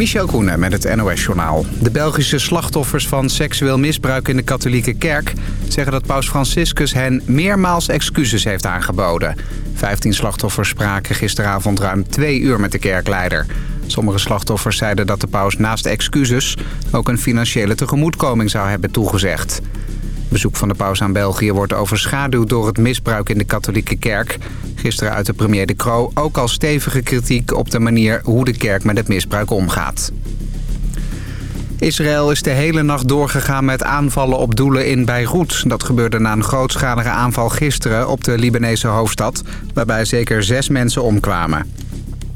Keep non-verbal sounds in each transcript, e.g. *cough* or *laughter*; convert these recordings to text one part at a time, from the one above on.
Michel Koenen met het NOS-journaal. De Belgische slachtoffers van seksueel misbruik in de katholieke kerk... zeggen dat paus Franciscus hen meermaals excuses heeft aangeboden. Vijftien slachtoffers spraken gisteravond ruim twee uur met de kerkleider. Sommige slachtoffers zeiden dat de paus naast excuses... ook een financiële tegemoetkoming zou hebben toegezegd. Bezoek van de paus aan België wordt overschaduwd door het misbruik in de katholieke kerk. Gisteren uit de premier De Croo ook al stevige kritiek op de manier hoe de kerk met het misbruik omgaat. Israël is de hele nacht doorgegaan met aanvallen op doelen in Beirut. Dat gebeurde na een grootschalige aanval gisteren op de Libanese hoofdstad... waarbij zeker zes mensen omkwamen.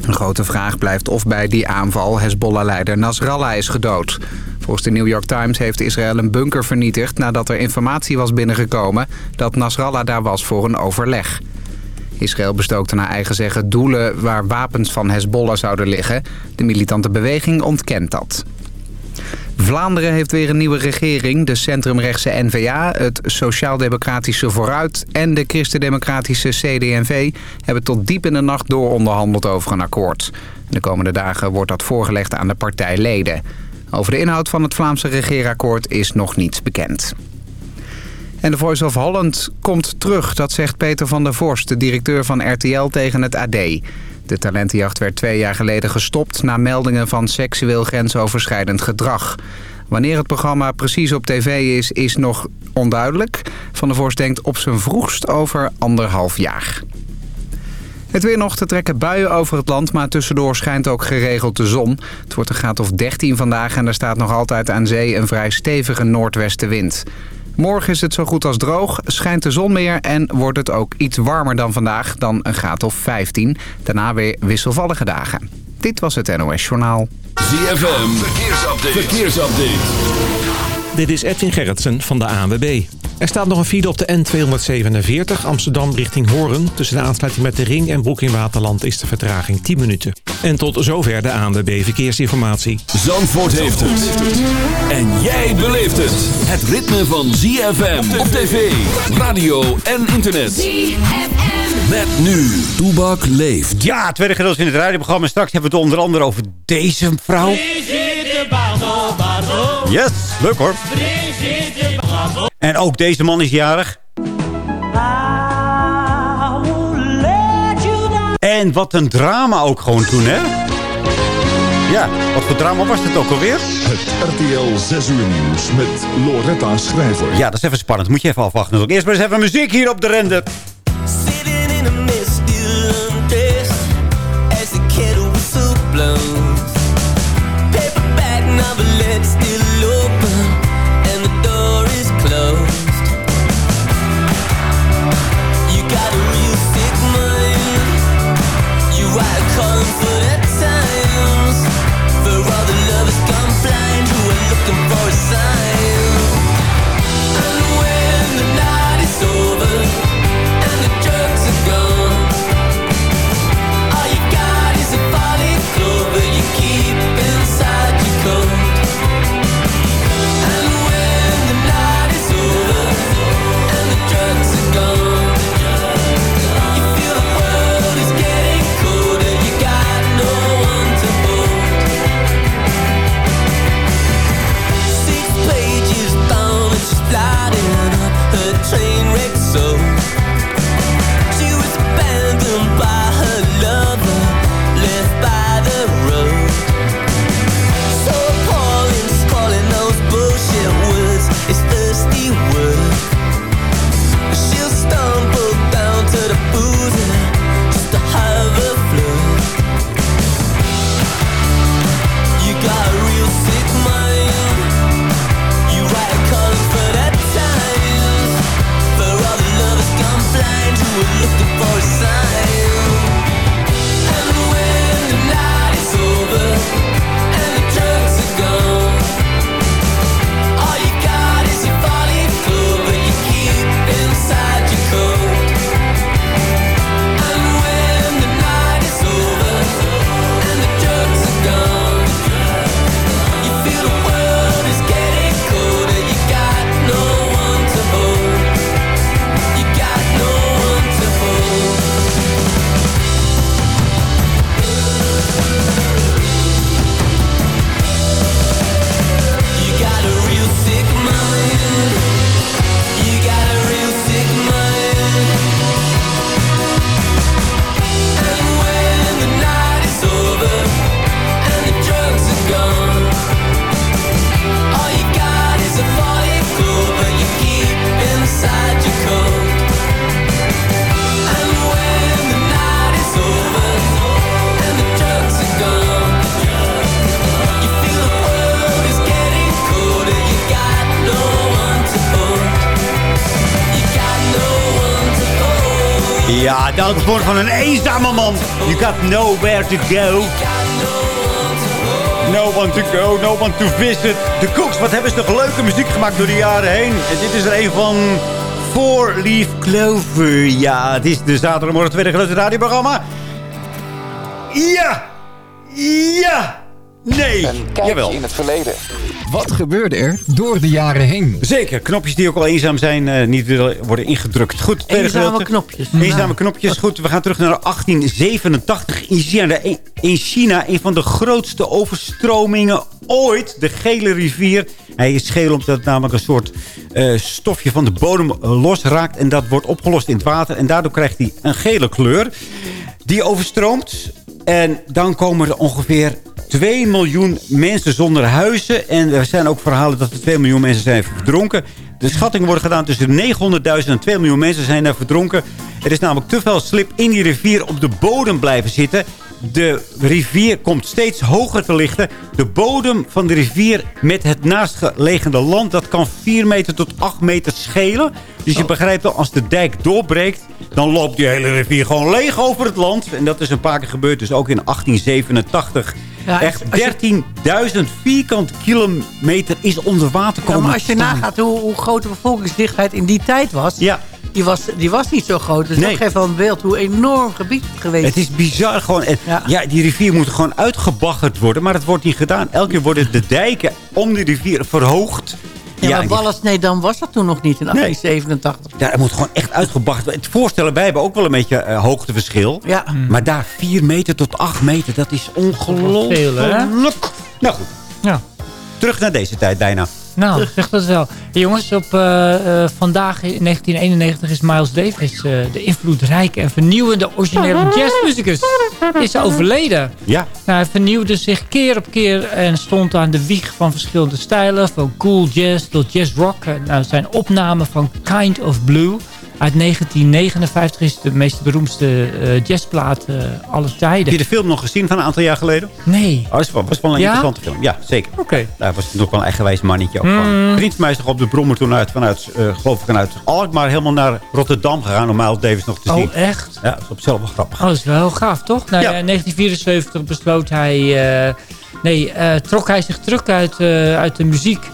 Een grote vraag blijft of bij die aanval Hezbollah-leider Nasrallah is gedood. Volgens de New York Times heeft Israël een bunker vernietigd... nadat er informatie was binnengekomen dat Nasrallah daar was voor een overleg. Israël bestookte naar eigen zeggen doelen waar wapens van Hezbollah zouden liggen. De militante beweging ontkent dat. Vlaanderen heeft weer een nieuwe regering. De centrumrechtse N-VA, het Sociaal-Democratische Vooruit... en de Christen-Democratische CD&V hebben tot diep in de nacht dooronderhandeld over een akkoord. De komende dagen wordt dat voorgelegd aan de partijleden. Over de inhoud van het Vlaamse regeerakkoord is nog niets bekend. En de Voice of Holland komt terug, dat zegt Peter van der Vorst... de directeur van RTL tegen het AD. De talentenjacht werd twee jaar geleden gestopt... na meldingen van seksueel grensoverschrijdend gedrag. Wanneer het programma precies op tv is, is nog onduidelijk. Van der Vorst denkt op zijn vroegst over anderhalf jaar. Het weer nog te trekken buien over het land, maar tussendoor schijnt ook geregeld de zon. Het wordt een graad of 13 vandaag en er staat nog altijd aan zee een vrij stevige noordwestenwind. Morgen is het zo goed als droog, schijnt de zon meer en wordt het ook iets warmer dan vandaag, dan een graad of 15. Daarna weer wisselvallige dagen. Dit was het NOS Journaal. ZFM, verkeersupdate. verkeersupdate. Dit is Edwin Gerritsen van de ANWB. Er staat nog een file op de N247 Amsterdam richting Hoorn. Tussen de aansluiting met de Ring en Broek in Waterland is de vertraging 10 minuten. En tot zover de ANWB Verkeersinformatie. Zandvoort heeft het. En jij beleeft het. Het ritme van ZFM op tv, radio en internet. ZFM. Met nu, Toebak leeft. Ja, het tweede gedeelte in het radioprogramma. Straks hebben we het onder andere over deze vrouw. Yes, leuk hoor. En ook deze man is jarig. En wat een drama ook gewoon toen, hè? Ja, wat voor drama was het ook alweer? Het RTL 6 uur nieuws met Loretta Schrijver. Ja, dat is even spannend. Moet je even afwachten. Eerst maar eens even muziek hier op de render. never lets Ja, dat is van een eenzame man. You got nowhere to go. No one to go, no one to visit. De Cooks, wat hebben ze nog leuke muziek gemaakt door de jaren heen. En dit is er een van Four Leaf Clover. Ja, het is de zaterdagmorgen tweede grote radioprogramma. Ja! Ja! Nee! Een kijkje Jawel. in het verleden. Wat gebeurde er door de jaren heen? Zeker, knopjes die ook al eenzaam zijn, eh, niet willen worden ingedrukt. Goed, Eenzame gedeelte. knopjes. Eenzame knopjes. Goed, we gaan terug naar 1887 in China. In China een van de grootste overstromingen ooit. De Gele Rivier. Hij is geel omdat het namelijk een soort eh, stofje van de bodem eh, losraakt. En dat wordt opgelost in het water. En daardoor krijgt hij een gele kleur. Die overstroomt. En dan komen er ongeveer 2 miljoen mensen zonder huizen. En er zijn ook verhalen dat er 2 miljoen mensen zijn verdronken. De schattingen worden gedaan tussen 900.000 en 2 miljoen mensen zijn daar verdronken. Er is namelijk te veel slip in die rivier op de bodem blijven zitten. De rivier komt steeds hoger te lichten. De bodem van de rivier met het naastgelegende land... dat kan 4 meter tot 8 meter schelen. Dus je begrijpt wel, als de dijk doorbreekt... dan loopt die hele rivier gewoon leeg over het land. En dat is een paar keer gebeurd, dus ook in 1887. Ja, Echt als je- 13.000 vierkant kilometer is onder water Ja, komen maar als je staan. nagaat hoe, hoe groot de bevolkingsdichtheid in die tijd was... Ja, Die, was die was niet zo groot. Dus Nee. dat geeft wel een beeld hoe enorm gebied het geweest het is bizar gewoon. En, ja. Ja. die rivier moet gewoon uitgebaggerd worden, maar dat wordt niet gedaan. Elke keer worden de dijken om de rivier verhoogd. Ja, maar en die- Wallis-Nedam was dat toen nog niet in 1887. Ja, het moet gewoon echt uitgebaggerd worden. Het voorstellen, wij hebben ook wel een beetje eh, hoogteverschil. Ja. Maar daar 4 meter tot 8 meter, dat is ongelooflijk. Veel, hè? Nou goed, Ja. terug naar deze tijd bijna. Nou, zeg dat wel. Hey, jongens, op eh, eh, vandaag in 1991 is Miles Davis, eh, de invloedrijke en vernieuwende originele jazzmuzikus, is overleden. Ja, Nou, hij vernieuwde zich keer op keer en stond aan de wieg van verschillende stijlen. Van cool jazz tot jazz rock. Nou, zijn opname van Kind of Blue uit 1959 is de meest beroemdste eh, jazzplaat eh aller heb tijden. je de film nog gezien van een aantal jaar geleden? Nee. Oh, was, wel- was wel een Ja? interessante film. Ja, zeker. Oké. Daar was nog wel een eigenwijs mannetje ook van. Mm. Vriend van mij is toch op de brommer toen uit, vanuit, eh, geloof ik, vanuit Alkmaar helemaal naar Rotterdam gegaan om Miles Davis nog te zien. Oh, echt? Ja, dat is op zichzelf wel grappig. Oh, dat is wel heel gaaf, toch? Nou, Ja. in 1974 besloot hij... nee, trok hij zich terug uit, uit de muziek.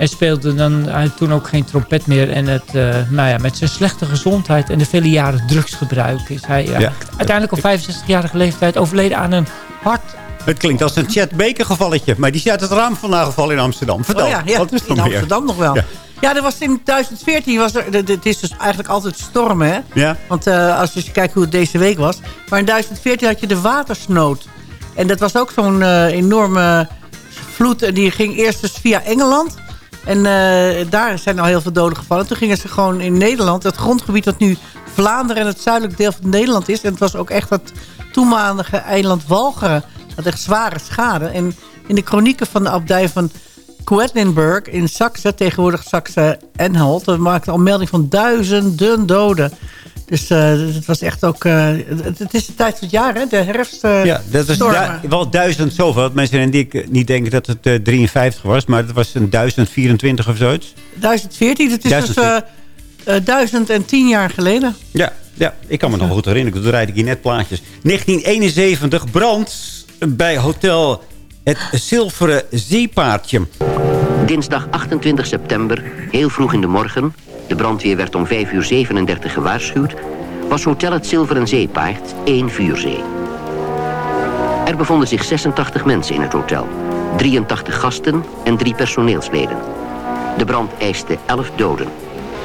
En speelde dan hij had toen ook geen trompet meer. En het, eh, nou ja, met zijn slechte gezondheid en de vele jaren drugsgebruik... is hij ja, Ja. uiteindelijk op 65-jarige leeftijd overleden aan een hart... Het klinkt als een Chet Baker gevalletje. Maar die is uit het raam vandaan gevallen in Amsterdam. Vertel, Oh ja, wat is in? Amsterdam nog wel. Ja. Er was in 2014 was er... Het is dus eigenlijk altijd stormen, hè? Ja, Want eh, als je kijkt hoe het deze week was. Maar in 2014 had je de watersnood. En dat was ook zo'n eh, enorme vloed. En die ging eerst dus via Engeland. En eh, daar zijn al heel veel doden gevallen. Toen gingen ze gewoon in Nederland. Het grondgebied dat nu Vlaanderen en het zuidelijk deel van Nederland is. En het was ook echt het toenmalige eiland Walcheren. had echt zware schade. En in de kronieken van de abdij van Quedlinburg in Saxe, tegenwoordig Saxe-Anhalt... er maakte al melding van duizenden doden. Dus eh, het was echt ook... eh, het, het is de tijd van het jaar, hè? De herfst. eh, ja dat was du- wel duizend zoveel. Dat mensen en ik niet denken dat het eh, 53 was. Maar het was een 1024 of zoiets. 1014, het is 1014. dus eh, eh, 1010 jaar geleden. Ja, ja, ik kan me nog wel goed herinneren. Toen rijd ik hier net plaatjes. 1971 brand bij hotel Het Zilveren Zeepaardje. Dinsdag 28 september, heel vroeg in de morgen... de brandweer werd om 5 uur 37 gewaarschuwd... was Hotel het Zilveren Zeepaard één vuurzee. Er bevonden zich 86 mensen in het hotel. 83 gasten en drie personeelsleden. De brand eiste 11 doden.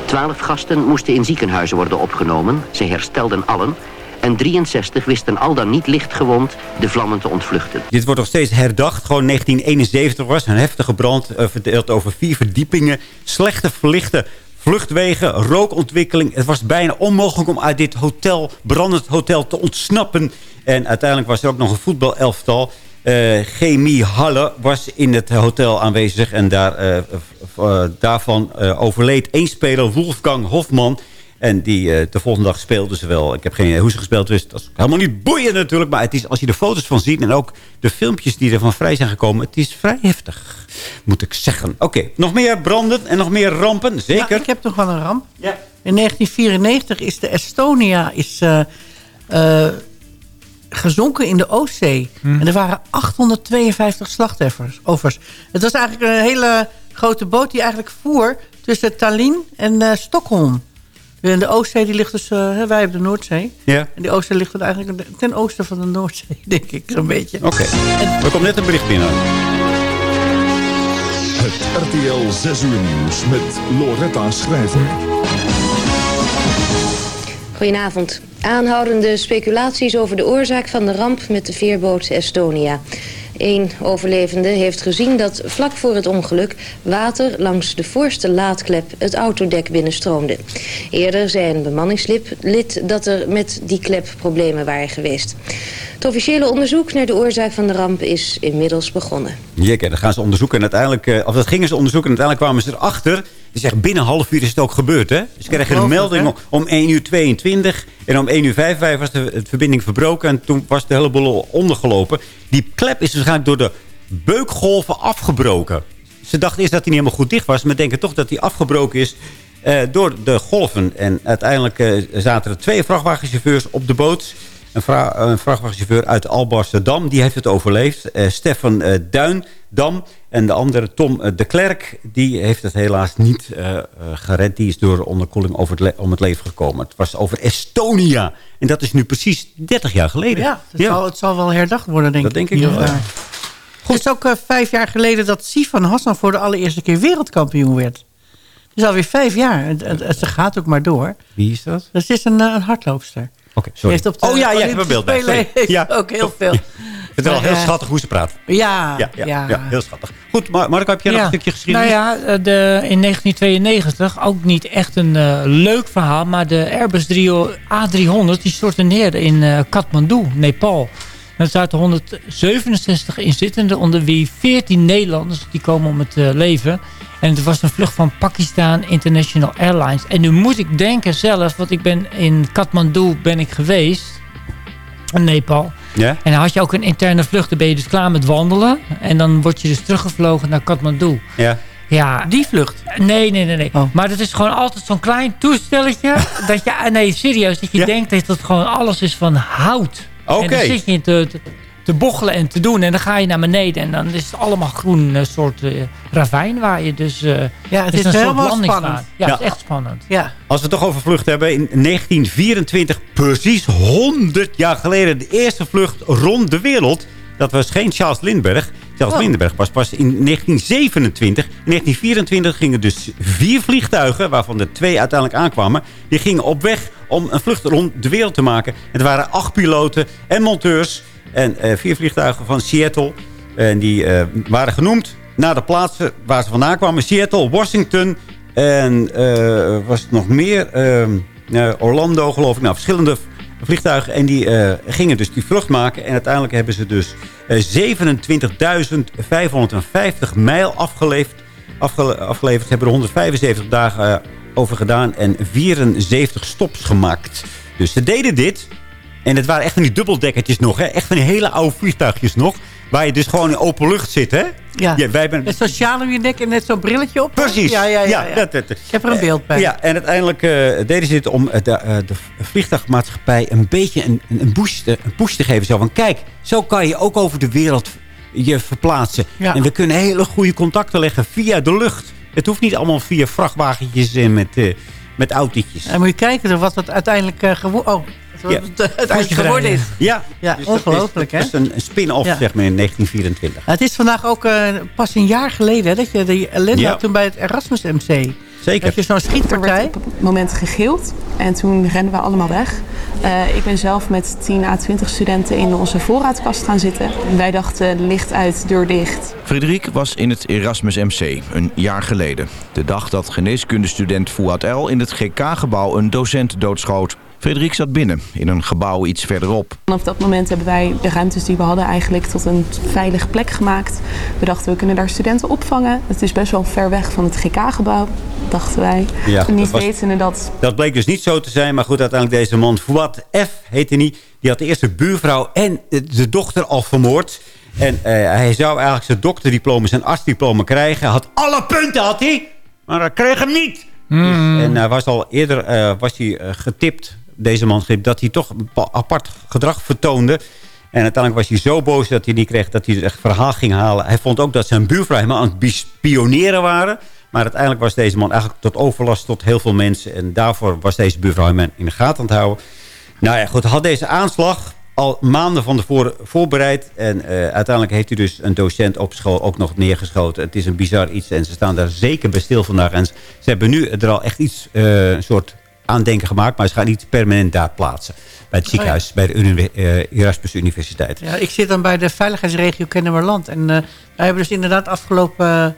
12 gasten moesten in ziekenhuizen worden opgenomen. Ze herstelden allen. En 63 wisten al dan niet lichtgewond de vlammen te ontvluchten. Dit wordt nog steeds herdacht. Gewoon 1971 was een heftige brand. eh, verdeeld over vier verdiepingen. Slechte verlichte vluchtwegen, rookontwikkeling. Het was bijna onmogelijk om uit dit hotel, brandend hotel te ontsnappen. En uiteindelijk was er ook nog een voetbalelftal. Eh Chemie Halle was in het hotel aanwezig. En daar, eh, eh, daarvan overleed één speler, Wolfgang Hofman. En die, eh, de volgende dag speelden ze wel. Ik heb geen idee hoe ze gespeeld dus Dat is helemaal niet boeiend natuurlijk. Maar het is, als je de foto's van ziet en ook de filmpjes die ervan vrij zijn gekomen... het is vrij heftig, moet ik zeggen. Oké, nog meer branden en nog meer rampen, zeker. Ja, ik heb nog wel een ramp. Ja. In 1994 is de Estonia is, eh, eh, gezonken in de Oostzee. En er waren 852 slachtoffers. offers. Het was eigenlijk een hele grote boot die eigenlijk voer tussen Tallinn en Stockholm. En de Oostzee die ligt dus, eh, hè, wij hebben de Noordzee. Ja. En die Oostzee ligt dan eigenlijk ten oosten van de Noordzee, *laughs* denk ik zo'n beetje. Oké. Er komt net een bericht binnen. Het RTL 6 uur nieuws met Loretta Schrijver. Goedenavond. Aanhoudende speculaties over de oorzaak van de ramp met de veerboot Estonia. Eén overlevende heeft gezien dat vlak voor het ongeluk water langs de voorste laadklep het autodek binnenstroomde. Eerder zei een bemanningslid dat er met die klep problemen waren geweest. Het officiële onderzoek naar de oorzaak van de ramp is inmiddels begonnen. Jekke, dat gaan ze onderzoeken. En uiteindelijk, eh, of dat gingen ze onderzoeken. En uiteindelijk kwamen ze erachter. Die zeggen binnen een half uur is het ook gebeurd. Hè? Ze kregen een melding om, om 1 uur 22. En om 1 uur 55 was de, de verbinding verbroken. En toen was de hele boel ondergelopen. Die klep is waarschijnlijk door de beukgolven afgebroken. Ze dachten eerst dat hij niet helemaal goed dicht was. Maar denken toch dat hij afgebroken is eh, door de golven. En uiteindelijk eh, zaten er twee vrachtwagenchauffeurs op de boot. Een, vra- een vrachtwagenchauffeur uit Alblasserdam, die heeft het overleefd. Eh, Stefan eh, Duindam. En de andere, Tom eh, de Klerk, die heeft het helaas niet gered. Die is door onderkoeling over het om het leven gekomen. Het was over Estonia. En dat is nu precies 30 jaar geleden. Ja, het, Zal, het zal wel herdacht worden, denk Dat ik. denk ik wel, ja. daar. Het is ook vijf jaar geleden dat Sifan Hassan voor de allereerste keer wereldkampioen werd. Het is alweer vijf jaar. Het, het- het- ze gaat ook maar door. Wie is dat? Dat is een, een hardloopster. Oké, sorry. Heeft op de oh ja, ja, ik heb een beeld bij. Spelen Sorry. heeft Ja. ook heel veel. Ik vind het wel heel eh, schattig hoe ze praat. Ja, Ja, ja, ja. heel schattig. Goed, Mar Marco, heb jij nog een stukje geschiedenis? Nou ja, eh, de, in 1992, ook niet echt een eh, leuk verhaal... maar de Airbus 3 A300 die stortte neer in eh, Kathmandu, Nepal. En er zaten 167 inzittenden, onder wie 14 Nederlanders... die komen om het eh, leven. En het was een vlucht van Pakistan International Airlines. En nu moet ik denken zelf, want ik ben in Kathmandu ben ik geweest... in Nepal... Ja? En dan had je ook een interne vlucht. Dan ben je dus klaar met wandelen. En dan word je dus teruggevlogen naar Kathmandu. Ja. Ja. Die vlucht? Nee, nee, nee. nee. Oh. Maar dat is gewoon altijd zo'n klein toestelletje. *laughs* dat je, nee, serieus. Dat je Ja? denkt dat het gewoon alles is van hout. Oké. En dan zit je te, te, te bochelen en te doen. En dan ga je naar beneden. En dan is het allemaal groen eh, soort eh, ravijn. Waar je dus... eh, Ja, het is is een helemaal spannend. Ja, Ja. het is echt spannend. Ja. Als we het toch over vlucht hebben. In 1924, precies 100 jaar geleden... de eerste vlucht rond de wereld. Dat was geen Charles Lindbergh. Charles Oh. Lindbergh was pas in 1927. In 1924 gingen dus vier vliegtuigen... waarvan er twee uiteindelijk aankwamen... die gingen op weg om een vlucht rond de wereld te maken. Het waren acht piloten en monteurs... en eh, vier vliegtuigen van Seattle... En die eh, waren genoemd naar de plaatsen waar ze vandaan kwamen. Seattle, Washington en eh, was het nog meer? Ehm, eh, Orlando geloof ik. Nou, verschillende vliegtuigen. En die gingen dus die vlucht maken. En uiteindelijk hebben ze dus eh 27.550 mijl afgeleverd. Afgele afgeleverd. Ze hebben er 175 dagen over gedaan. En 74 stops gemaakt. Dus ze deden dit. En het waren echt van die dubbeldekkertjes nog. Hè? Echt van die hele oude vliegtuigjes nog. Waar je dus gewoon in open lucht zit. Hè? Ja. wij hebben... Met zo'n sjaal om je nek en net zo'n brilletje op. Precies. Ja, ja, ja. ja. dat, dat, Ik heb er een beeld bij. Ja, en uiteindelijk eh, deden ze dit om eh, de, eh, de vliegtuigmaatschappij een beetje een, een, een, boost, te- een push te geven. Zo van, kijk, zo kan je ook over de wereld je verplaatsen. Ja. En we kunnen hele goede contacten leggen via de lucht. Het hoeft niet allemaal via vrachtwagentjes en met, eh, met autootjes. En moet je kijken wat het uiteindelijk uh, oh, wat Ja. het geworden is. Ja, Ja, dus ongelooflijk, hè? Dat is een, spin-off, Ja. zeg maar, in 1924. Het is vandaag ook eh, pas een jaar geleden hè, dat je die ellende Ja. had toen bij het Erasmus MC. Zeker. Dat je zo'n Er werd schietpartij... op het moment gegild en toen renden we allemaal weg. Eh, ik ben zelf met 10 à 20 studenten in onze voorraadkast gaan zitten. En wij dachten licht uit, deur dicht. Frederik was in het Erasmus MC een jaar geleden. De dag dat geneeskundestudent Fouad El in het GK-gebouw een docent doodschoot. Frederik zat binnen, in een gebouw iets verderop. Vanaf dat moment hebben wij de ruimtes die we hadden eigenlijk tot een veilige plek gemaakt. We dachten we kunnen daar studenten opvangen. Het is best wel ver weg van het GK-gebouw, dachten wij. Ja, Niet dat wetende dat Dat bleek dus niet zo te zijn. Maar goed, uiteindelijk deze man, Fouad F. heette hij. Die had de eerste buurvrouw en de dochter al vermoord. En eh, hij zou eigenlijk zijn dokterdiploma, zijn artsdiploma krijgen. Hij had alle punten, had hij. Maar hij kreeg hem niet. Dus, en hij was al eerder eh, was hij, eh, getipt deze man schreef... dat hij toch apart gedrag vertoonde. En uiteindelijk was hij zo boos dat hij niet kreeg... dat hij dus echt verhaal ging halen. Hij vond ook dat zijn buurvrouw hem aan het bespioneren waren... Maar uiteindelijk was deze man eigenlijk tot overlast tot heel veel mensen. En daarvoor was deze buurvrouw hem in de gaten aan het houden. Nou ja, goed, had deze aanslag al maanden van tevoren voorbereid. En eh, uiteindelijk heeft hij dus een docent op school ook nog neergeschoten. Het is een bizar iets en ze staan daar zeker bij stil vandaag. En ze hebben nu er al echt iets, eh, een soort aandenken gemaakt. Maar ze gaan niet permanent daar plaatsen. Bij het ziekenhuis, bij de uni uh, Erasmus Universiteit. Ja, ik zit dan bij de veiligheidsregio Kennemerland. En wij hebben dus inderdaad afgelopen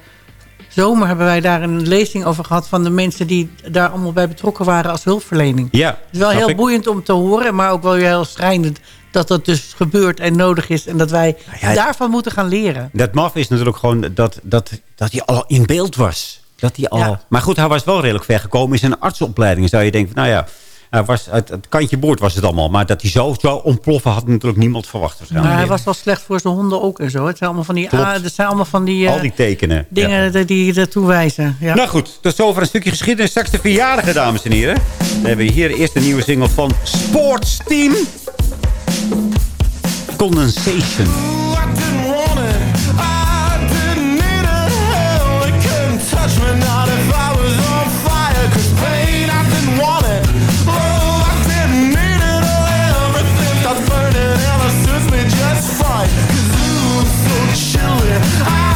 zomer hebben wij daar een lezing over gehad... van de mensen die daar allemaal bij betrokken waren als hulpverlening. Ja, Het is wel heel boeiend om te horen, maar ook wel heel schrijnend... dat dat dus gebeurt en nodig is en dat wij Ja, daarvan moeten gaan leren. Dat maf is natuurlijk gewoon dat, dat, dat hij al in beeld was. Dat hij al... Ja. Maar goed, hij was wel redelijk ver gekomen in zijn artsenopleiding. Zou je denken, nou ja, hij was, uit het kantje boord was het allemaal. Maar dat hij zo zou ontploffen had natuurlijk niemand verwacht. Maar waarschijnlijk. hij was wel slecht voor zijn honden ook en zo. Het zijn allemaal van die, ah, het zijn allemaal van die, eh, Al die tekenen. dingen die- die ertoe wijzen. Ja. Nou goed, tot zover een stukje geschiedenis. Straks de verjaardagen, dames en heren. Dan hebben we hier eerst een nieuwe single van Sports Team. Condensation. i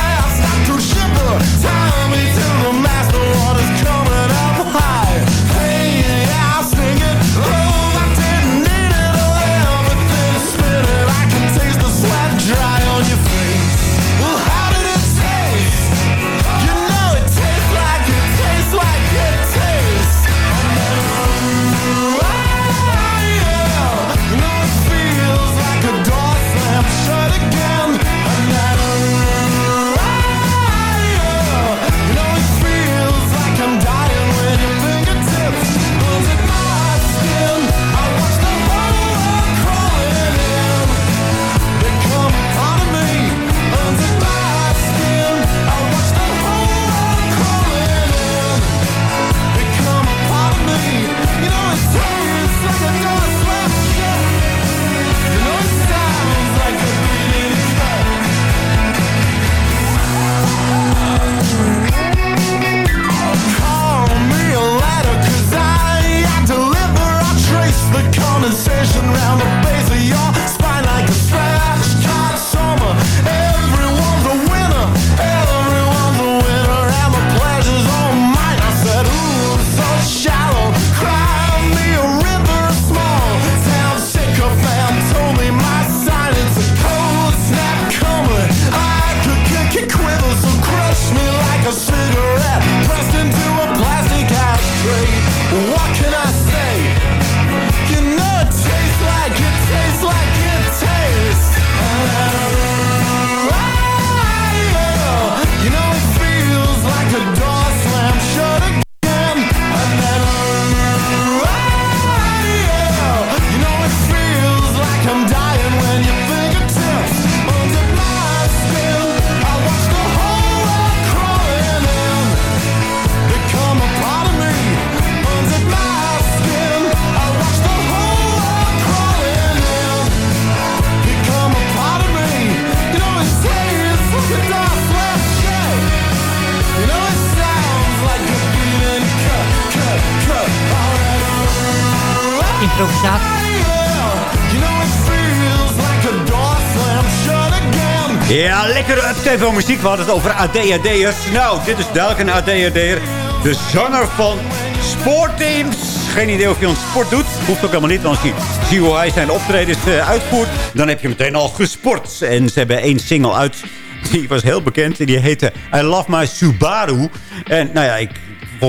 uptempo muziek. We hadden het over ADHD'ers. Nou, dit is duidelijk een ADHD'er. De zanger van Sportteams. Geen idee of hij ons sport doet. Hoeft ook helemaal niet, want als je ziet hoe hij zijn optredens eh, uitvoert... dan heb je meteen al gesport. En ze hebben één single uit. Die was heel bekend. En die heette I Love My Subaru. En nou ja, ik...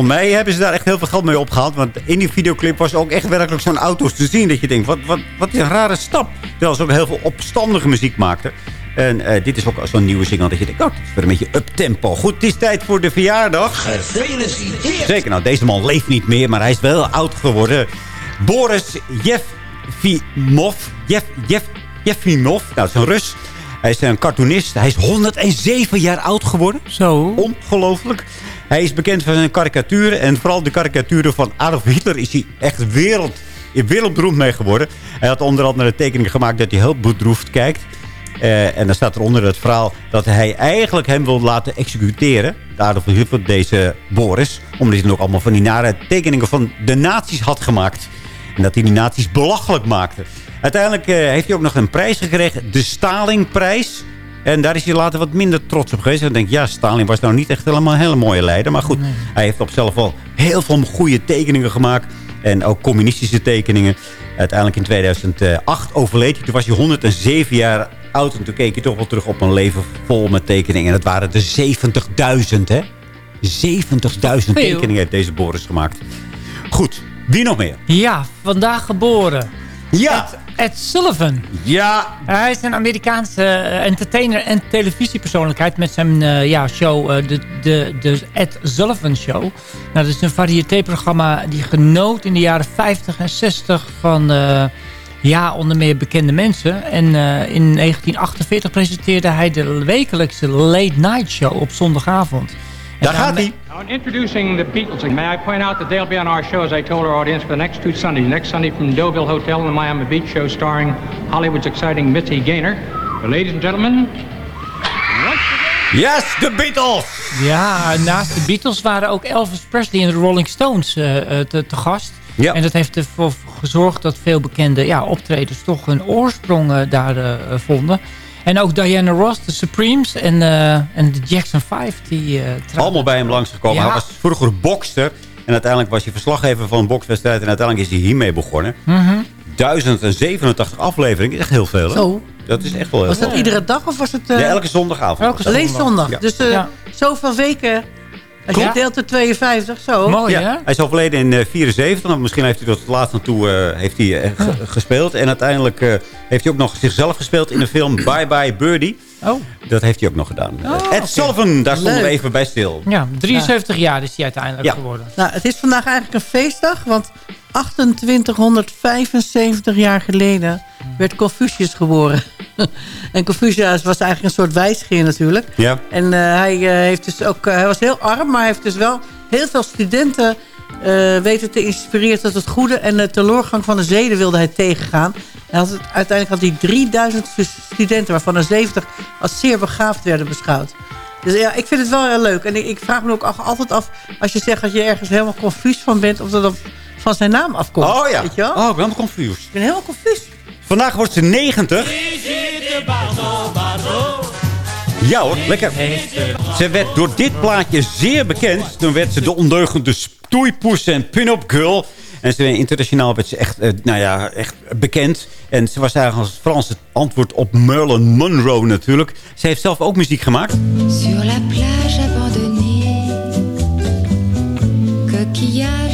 Mij hebben ze daar echt heel veel geld mee opgehaald. Want in die videoclip was ook echt werkelijk zo'n auto's te zien. Dat je denkt, wat, wat, wat een rare stap. Terwijl ze ook heel veel opstandige muziek maakten. En eh, dit is ook zo'n nieuwe single dat je denkt, oh, het is weer een beetje uptempo. Goed, het is tijd voor de verjaardag. Gefeliciteerd. Zeker, nou, deze man leeft niet meer, maar hij is wel oud geworden. Boris Yefimov. Yef, Yef, Yefimov, nou, dat is een Rus. Hij is een cartoonist. Hij is 107 jaar oud geworden. Zo. Ongelooflijk. Hij is bekend van zijn karikaturen. En vooral de karikaturen van Adolf Hitler is hij echt wereld wereldberoemd mee geworden. Hij had onder andere een tekening gemaakt dat hij heel bedroefd kijkt. Eh, en dan staat eronder het verhaal dat hij eigenlijk hem wil laten executeren. Adolf Hitler, deze Boris. Omdat hij nog allemaal van die nare tekeningen van de nazi's had gemaakt. En dat hij die nazi's belachelijk maakte. Uiteindelijk eh, heeft hij ook nog een prijs gekregen. De Stalingprijs. En daar is hij later wat minder trots op geweest. En dan denk ik, ja, Stalin was nou niet echt helemaal een hele mooie leider. Maar goed, hij heeft op zelf wel heel veel goede tekeningen gemaakt. En ook communistische tekeningen. Uiteindelijk in 2008 overleed hij. Toen was hij 107 jaar oud. En toen keek hij toch wel terug op een leven vol met tekeningen. En het waren er 70.000, hè? 70.000 tekeningen heeft deze Boris gemaakt. Goed, wie nog meer? Ja, vandaag geboren. Ja. Ed Sullivan. Ja. Hij is een Amerikaanse eh, entertainer en televisiepersoonlijkheid met zijn eh, ja, show, eh, de, de, de Ed Sullivan Show. Nou, dat is een variétéprogramma die genoot in de jaren 50 en 60 van ja, onder meer bekende mensen. En in 1948 presenteerde hij de wekelijkse Late Night Show op zondagavond. Daar gaat hij. Now, in introducing the Beatles, may I point out that they'll be on our show, as I told our audience, for the next two Sundays. Next Sunday from Deauville Hotel in the Miami Beach show starring Hollywood's exciting Mitzi Gaynor. Ladies and gentlemen, Yes, de Beatles! Ja, naast de Beatles waren ook Elvis Presley en de Rolling Stones eh, eh, te, te gast. Ja. En dat heeft ervoor gezorgd dat veel bekende ja, optredens toch hun oorsprong eh, daar eh, vonden. En ook Diana Ross, de Supremes en, eh, en de Jackson 5. Die, eh. Allemaal bij hem langsgekomen. Ja. Hij was vroeger bokster. En uiteindelijk was hij verslaggever van een bokswedstrijd. En uiteindelijk is hij hiermee begonnen. Mhm. 1087 afleveringen. is echt heel veel, hè? Zo. Dat is echt wel heel Was veel. dat iedere dag of was het... eh, Ja, elke zondagavond. Alleen zondag. Ja. Dus eh, Ja. zoveel weken. Als je Ja. deelt de 52, zo. Mooi, Ja, hè? hij is overleden in eh, 74. maar Misschien heeft hij tot het laatst naartoe eh, heeft hij, eh, ge- gespeeld. En uiteindelijk eh, heeft hij ook nog zichzelf gespeeld in de film Bye Bye Birdie. Oh. Dat heeft hij ook nog gedaan. Oh, Ed. Sullivan, daar stonden we even bij stil. Ja, 73 jaar is hij uiteindelijk Ja. geworden. Nou, het is vandaag eigenlijk een feestdag, want 2875 jaar geleden werd Confucius geboren. *laughs* en Confucius was eigenlijk een soort wijsgeer natuurlijk. Ja. En eh, hij, eh, heeft dus ook, eh, hij was heel arm, maar hij heeft dus wel heel veel studenten eh, weten te inspireren tot het goede. En de teleurgang van de zeden wilde hij tegengaan. En had het, uiteindelijk had hij 3000 stu- studenten, waarvan er 70 als zeer begaafd werden beschouwd. Dus ja, ik vind het wel heel leuk. En ik, ik vraag me ook al- altijd af, als je zegt dat je ergens helemaal confuus van bent... of dat dan van zijn naam afkomt. Oh ja. Weet je wel? Oh, ik ben helemaal confused. Ik ben helemaal confuus. Vandaag wordt ze 90. Ja hoor, lekker. Ze werd door dit plaatje zeer bekend. Toen werd ze de ondeugende stoeipoes en pin-up girl. En ze, internationaal werd ze echt, eh, nou ja, echt bekend. En ze was eigenlijk als Frans het antwoord op Marilyn Monroe natuurlijk. Ze heeft zelf ook muziek gemaakt. Sur la plage abandonnée, crustacés.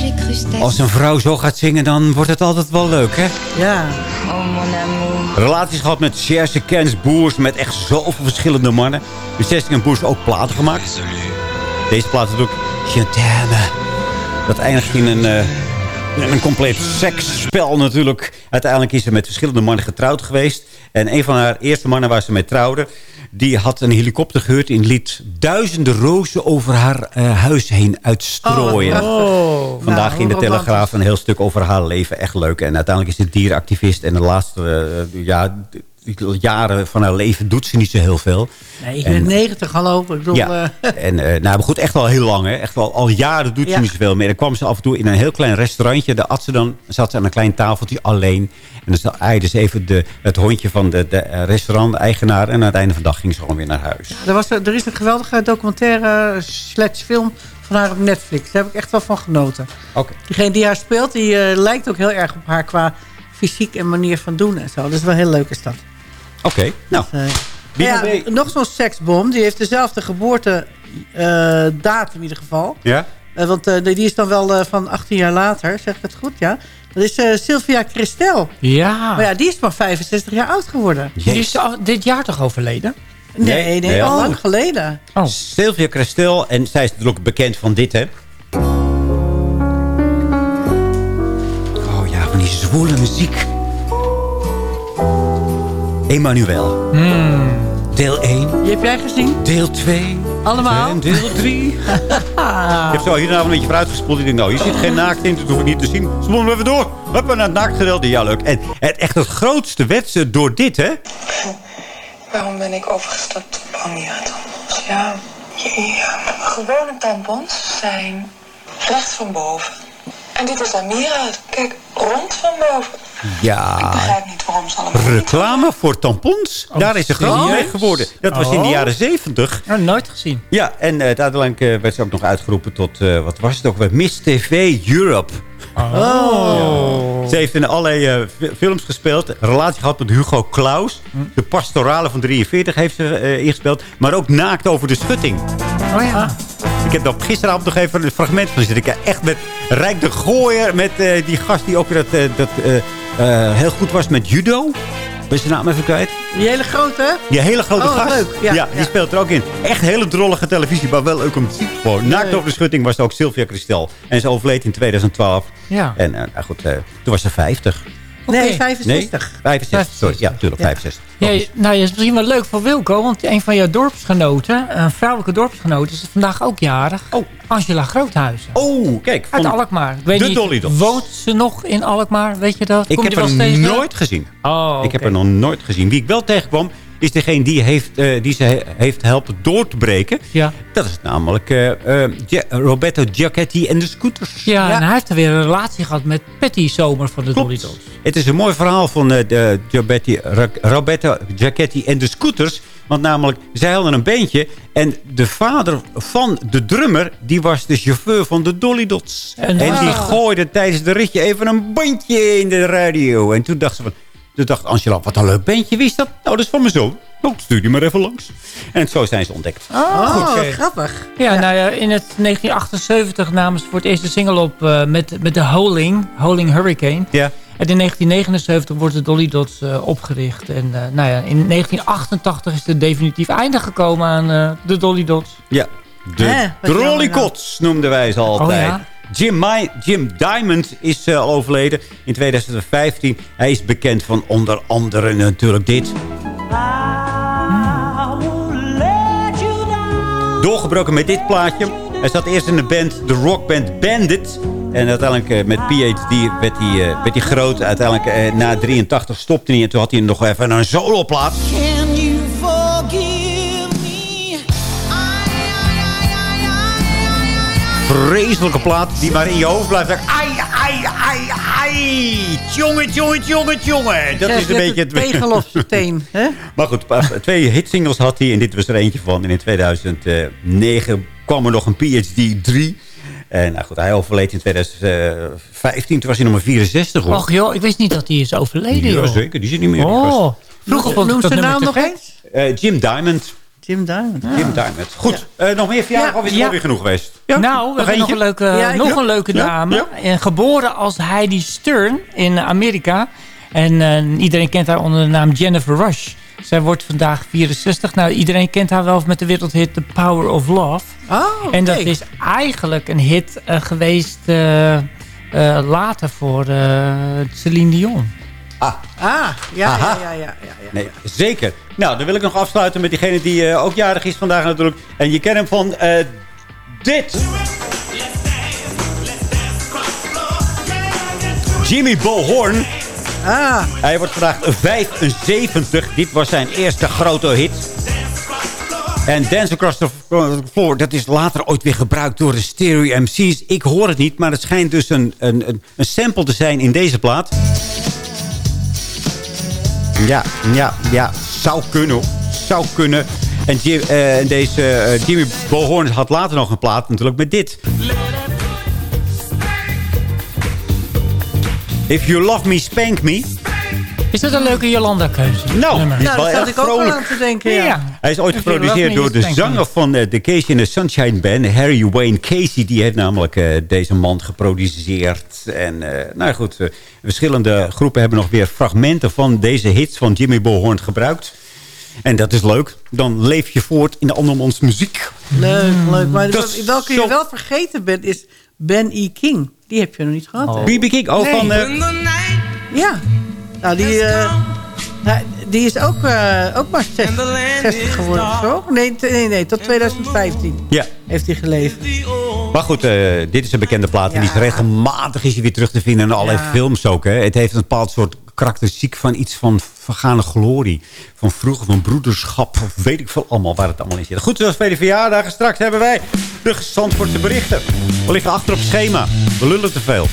Als een vrouw zo gaat zingen, dan wordt het altijd wel leuk, hè? Ja. Relaties gehad met Cherse, Kens, Boers. Met echt zoveel verschillende mannen. De Cherse en Boers ook platen gemaakt. Deze plaat is ook Je t'aime. Dat eindigt in een, eh, een compleet seksspel natuurlijk. Uiteindelijk is ze met verschillende mannen getrouwd geweest. En een van haar eerste mannen waar ze mee trouwde... die had een helikopter gehuurd en liet duizenden rozen over haar eh, huis heen uitstrooien. Oh. Vandaag Nou, in de Telegraaf een heel stuk over haar leven. Echt leuk. En uiteindelijk is ze dierenactivist. En de laatste eh, ja, jaren van haar leven doet ze niet zo heel veel. Nee, ik En- ben 90, hallo. Ik bedoel, ja, eh, *laughs* en eh, nou, maar goed, echt wel heel lang. Hè? Echt wel, al jaren doet ze niet zoveel meer. Dan kwam ze af en toe in een heel klein restaurantje. Daar at ze dan, zat ze aan een klein tafeltje alleen. En dan aaide ze even de, het hondje van de, de eh, restaurant-eigenaar. En aan het einde van de dag ging ze gewoon weer naar huis. er, was, er is een geweldige documentaire slash film van haar op Netflix. Daar heb ik echt wel van genoten. Oké. Diegene die haar speelt, die eh, lijkt ook heel erg op haar qua fysiek en manier van doen en zo. Dat is wel heel leuk is dat. Oké, nou. Eh, ja, nog zo'n seksbom. Die heeft dezelfde geboortedatum in ieder geval. Ja? Eh, want eh, die is dan wel eh, van 18 jaar later, zeg ik het goed, ja. Dat is eh, Sylvia Christel. Ja. Maar ja, die is maar 65 jaar oud geworden. Die is al dit jaar toch overleden? Nee, nee, nee, al al lang goed. geleden. Oh. Sylvia Christel. En zij is natuurlijk bekend van dit, hè? Oh ja, van die zwoele muziek. Emmanuel. Deel 1. Die heb jij gezien? Deel 2. Allemaal? En deel 3. *laughs* Ik heb zo hierna een beetje vooruitgespoeld. Ik denk, nou, hier zit geen naakt in. Dat hoef ik niet te zien. Spoelen we even door. Hup, naar het naaktgedeelte. Ja, leuk. En, en echt het grootste werd door dit, hè? Waarom ben ik overgestapt op Amira-tampons? Ja, ja, gewone tampons zijn recht van boven. En dit is Amira. Kijk, rond van boven. Ik Ja. begrijp niet waarom ze allemaal... Reclame voor tampons. Daar is ze groot mee geworden. Dat was in de Oh. jaren 70. Nou, nooit gezien. Ja, en eh, uiteindelijk eh, werd ze ook nog uitgeroepen tot, eh, wat was het ook weer? Miss TV Europe. Oh. Ze heeft in allerlei fi- films gespeeld. Relatie gehad met Hugo Claus. De pastorale van 43 heeft ze eh, ingespeeld. Maar ook naakt over de schutting. Oh ja. Ik heb er gisteravond nog even een fragment van zitten. Ik echt met Rijk de Gooier. Met eh, die gast die ook dat, eh, dat, eh, heel goed was met judo. Ben je zijn naam even kwijt? Die hele grote, hè? Die hele grote Oh, gast. leuk. Ja, die ja. speelt er ook in. Echt hele drollige televisie, maar wel leuk om te zien. Gewoon. Naakt over de schutting was het ook Sylvia Christel. En ze overleed in 2012. Ja. En nou goed, toen was ze 50. Nee, 65. Nee, 65. Sorry, ja, natuurlijk, 65. Ja, nou, je is misschien wel leuk voor Wilco, want een van jouw dorpsgenoten, een vrouwelijke dorpsgenoot, is vandaag ook jarig. Oh. Angela Groothuizen. Oh, kijk. Uit Alkmaar. Ik weet de niet, woont ze nog in Alkmaar? Weet je dat? Ik Kom heb haar nooit gezien. Oh, Ik heb haar nog nooit gezien. Wie ik wel tegenkwam, is degene die, heeft, eh, die ze he- heeft helpen door te breken. Ja. Dat is namelijk Gia- Roberto Giacchetti en de Scooters. Ja, en hij heeft er weer een relatie gehad met Patty Zomer van de Dolly Dots. Het is een mooi verhaal van de Giabetti- Roberto Giacchetti en de Scooters. Want namelijk, zij hadden een beentje. En de vader van de drummer, die was de chauffeur van de Dolly Dots. En- En, die gooide tijdens de ritje even een bandje in de radio. En toen dacht ze van... Toen dacht Angela, wat een leuk bandje. Wie is dat? Nou, dat is van mijn zoon. Nou, stuur die maar even langs. En zo zijn ze ontdekt. Oh, Goed, eh, grappig. Ja, nou ja, in het 1978 namen ze voor het eerst de single op eh, met, met de Howling, Howling Hurricane. Ja. En in 1979 wordt de Dolly Dots eh, opgericht. En eh, nou ja, in 1988 is er definitief einde gekomen aan eh, de Dolly Dots. Ja, de Trollycots noemden wij ze altijd. Oh, ja? Jim, Jim Diamond is eh, al overleden in 2015. Hij is bekend van onder andere natuurlijk dit. Doorgebroken met dit plaatje. Hij zat eerst in de band, de rockband Bandit. En uiteindelijk eh, met PhD werd hij, eh, werd hij groot. Uiteindelijk na 83 stopte hij. En toen had hij nog even een soloplaat. Vreselijke plaat die maar in je hoofd blijft. Ai, ai, ai, ai. Tjonge, tjonge, tjonge, tjonge. Dat is een beetje het... tegelofsteen, *laughs* hè? Maar goed, twee hitsingles had hij en dit was er eentje van. En in 2009 kwam er nog een PhD 3. En nou goed, hij overleed in 2015. Toen was hij nummer 64 hoor. Och joh, ik wist niet dat hij is overleden, ja, joh. zeker. Die zit niet meer. in de kast. Oh, vroeger vond ik dat naam nog eens? Eh, Jim Diamond. Jim Diamond. Jim Diamond. Goed, eh, nog meer verjaardag of is het Ja. alweer genoeg geweest? nou, we hebben nog een leuke, nog ja. een leuke Ja, dame. ja. En geboren als Heidi Stern in Amerika. En eh, iedereen kent haar onder de naam Jennifer Rush. Zij wordt vandaag 64. Nou, iedereen kent haar wel met de wereldhit The Power of Love. Oh, En dat is eigenlijk een hit eh, geweest later voor eh, Celine Dion. Ah, Ah, ja, ja, ja, ja. Nee, zeker. Nou, dan wil ik nog afsluiten met diegene die eh, ook jarig is vandaag natuurlijk. En je kent hem van eh, dit. Jimmy Bohorn. Ah, Hij wordt vandaag 75. Dit was zijn eerste grote hit. En Dance Across the Floor, dat is later ooit weer gebruikt door de Stereo MC's. Ik hoor het niet, maar het schijnt dus een, een- een sample te zijn in deze plaat. Ja, ja, ja. Zou kunnen. Zou kunnen. En eh, deze eh, Jimmy Bohorn had later nog een plaat natuurlijk met dit. If you love me, spank me. Is dat een leuke Jolanda-keuze? Nou, nou, daar zat ik ook wel vrolijk. aan te denken, ja. Ja. Hij is ooit geproduceerd door de zanger van eh, The Casey and the Sunshine Band, Harry Wayne Casey. Die heeft namelijk eh, deze man geproduceerd. En eh, nou goed, verschillende groepen hebben nog weer fragmenten van deze hits van Jimmy Bohorn gebruikt. En dat is leuk. Dan leef je voort in de andermans muziek. Leuk, leuk. Maar Dat welke zo- je wel vergeten bent, is Ben E. King. Die heb je nog niet gehad? B.B. King, oh Nee. van... eh, Ja. Nou, die... eh, nou, die is ook, eh, ook maar 60, 60 geworden of zo. Nee, nee, nee, tot 2015 Ja. heeft hij geleefd. Maar goed, eh, dit is een bekende plaat. En die is regelmatig is hij weer terug te vinden in allerlei Ja. films ook. Hè. Het heeft een bepaald soort karakteristiek van iets van vergane glorie. Van vroeger, van broederschap. Of weet ik veel allemaal waar het allemaal in zit. Goed, zoals vele verjaardagen. Straks hebben wij de Zandvoortse berichten. We liggen achter op het schema. We lullen te veel.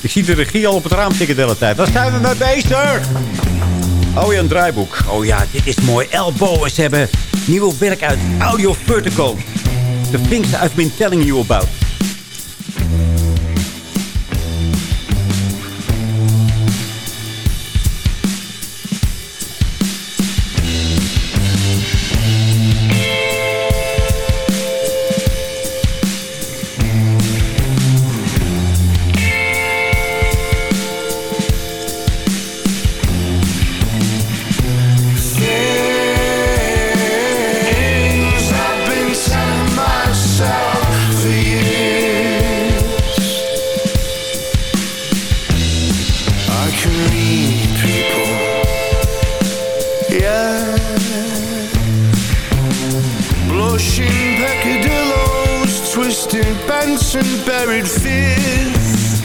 Ik zie de regie al op het raam tikken de hele tijd. Waar zijn we mee bezig? Oh ja, een draaiboek. Oh ja, dit is mooi. Elbow. Ze hebben nieuw werk uit. Audio Vertical. The things I've been telling you about. Twisting and buried fears.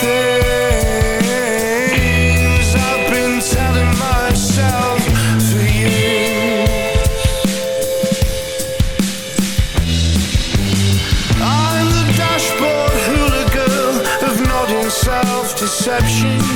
Things I've been telling myself for years. I'm the dashboard hula girl of nodding self-deception.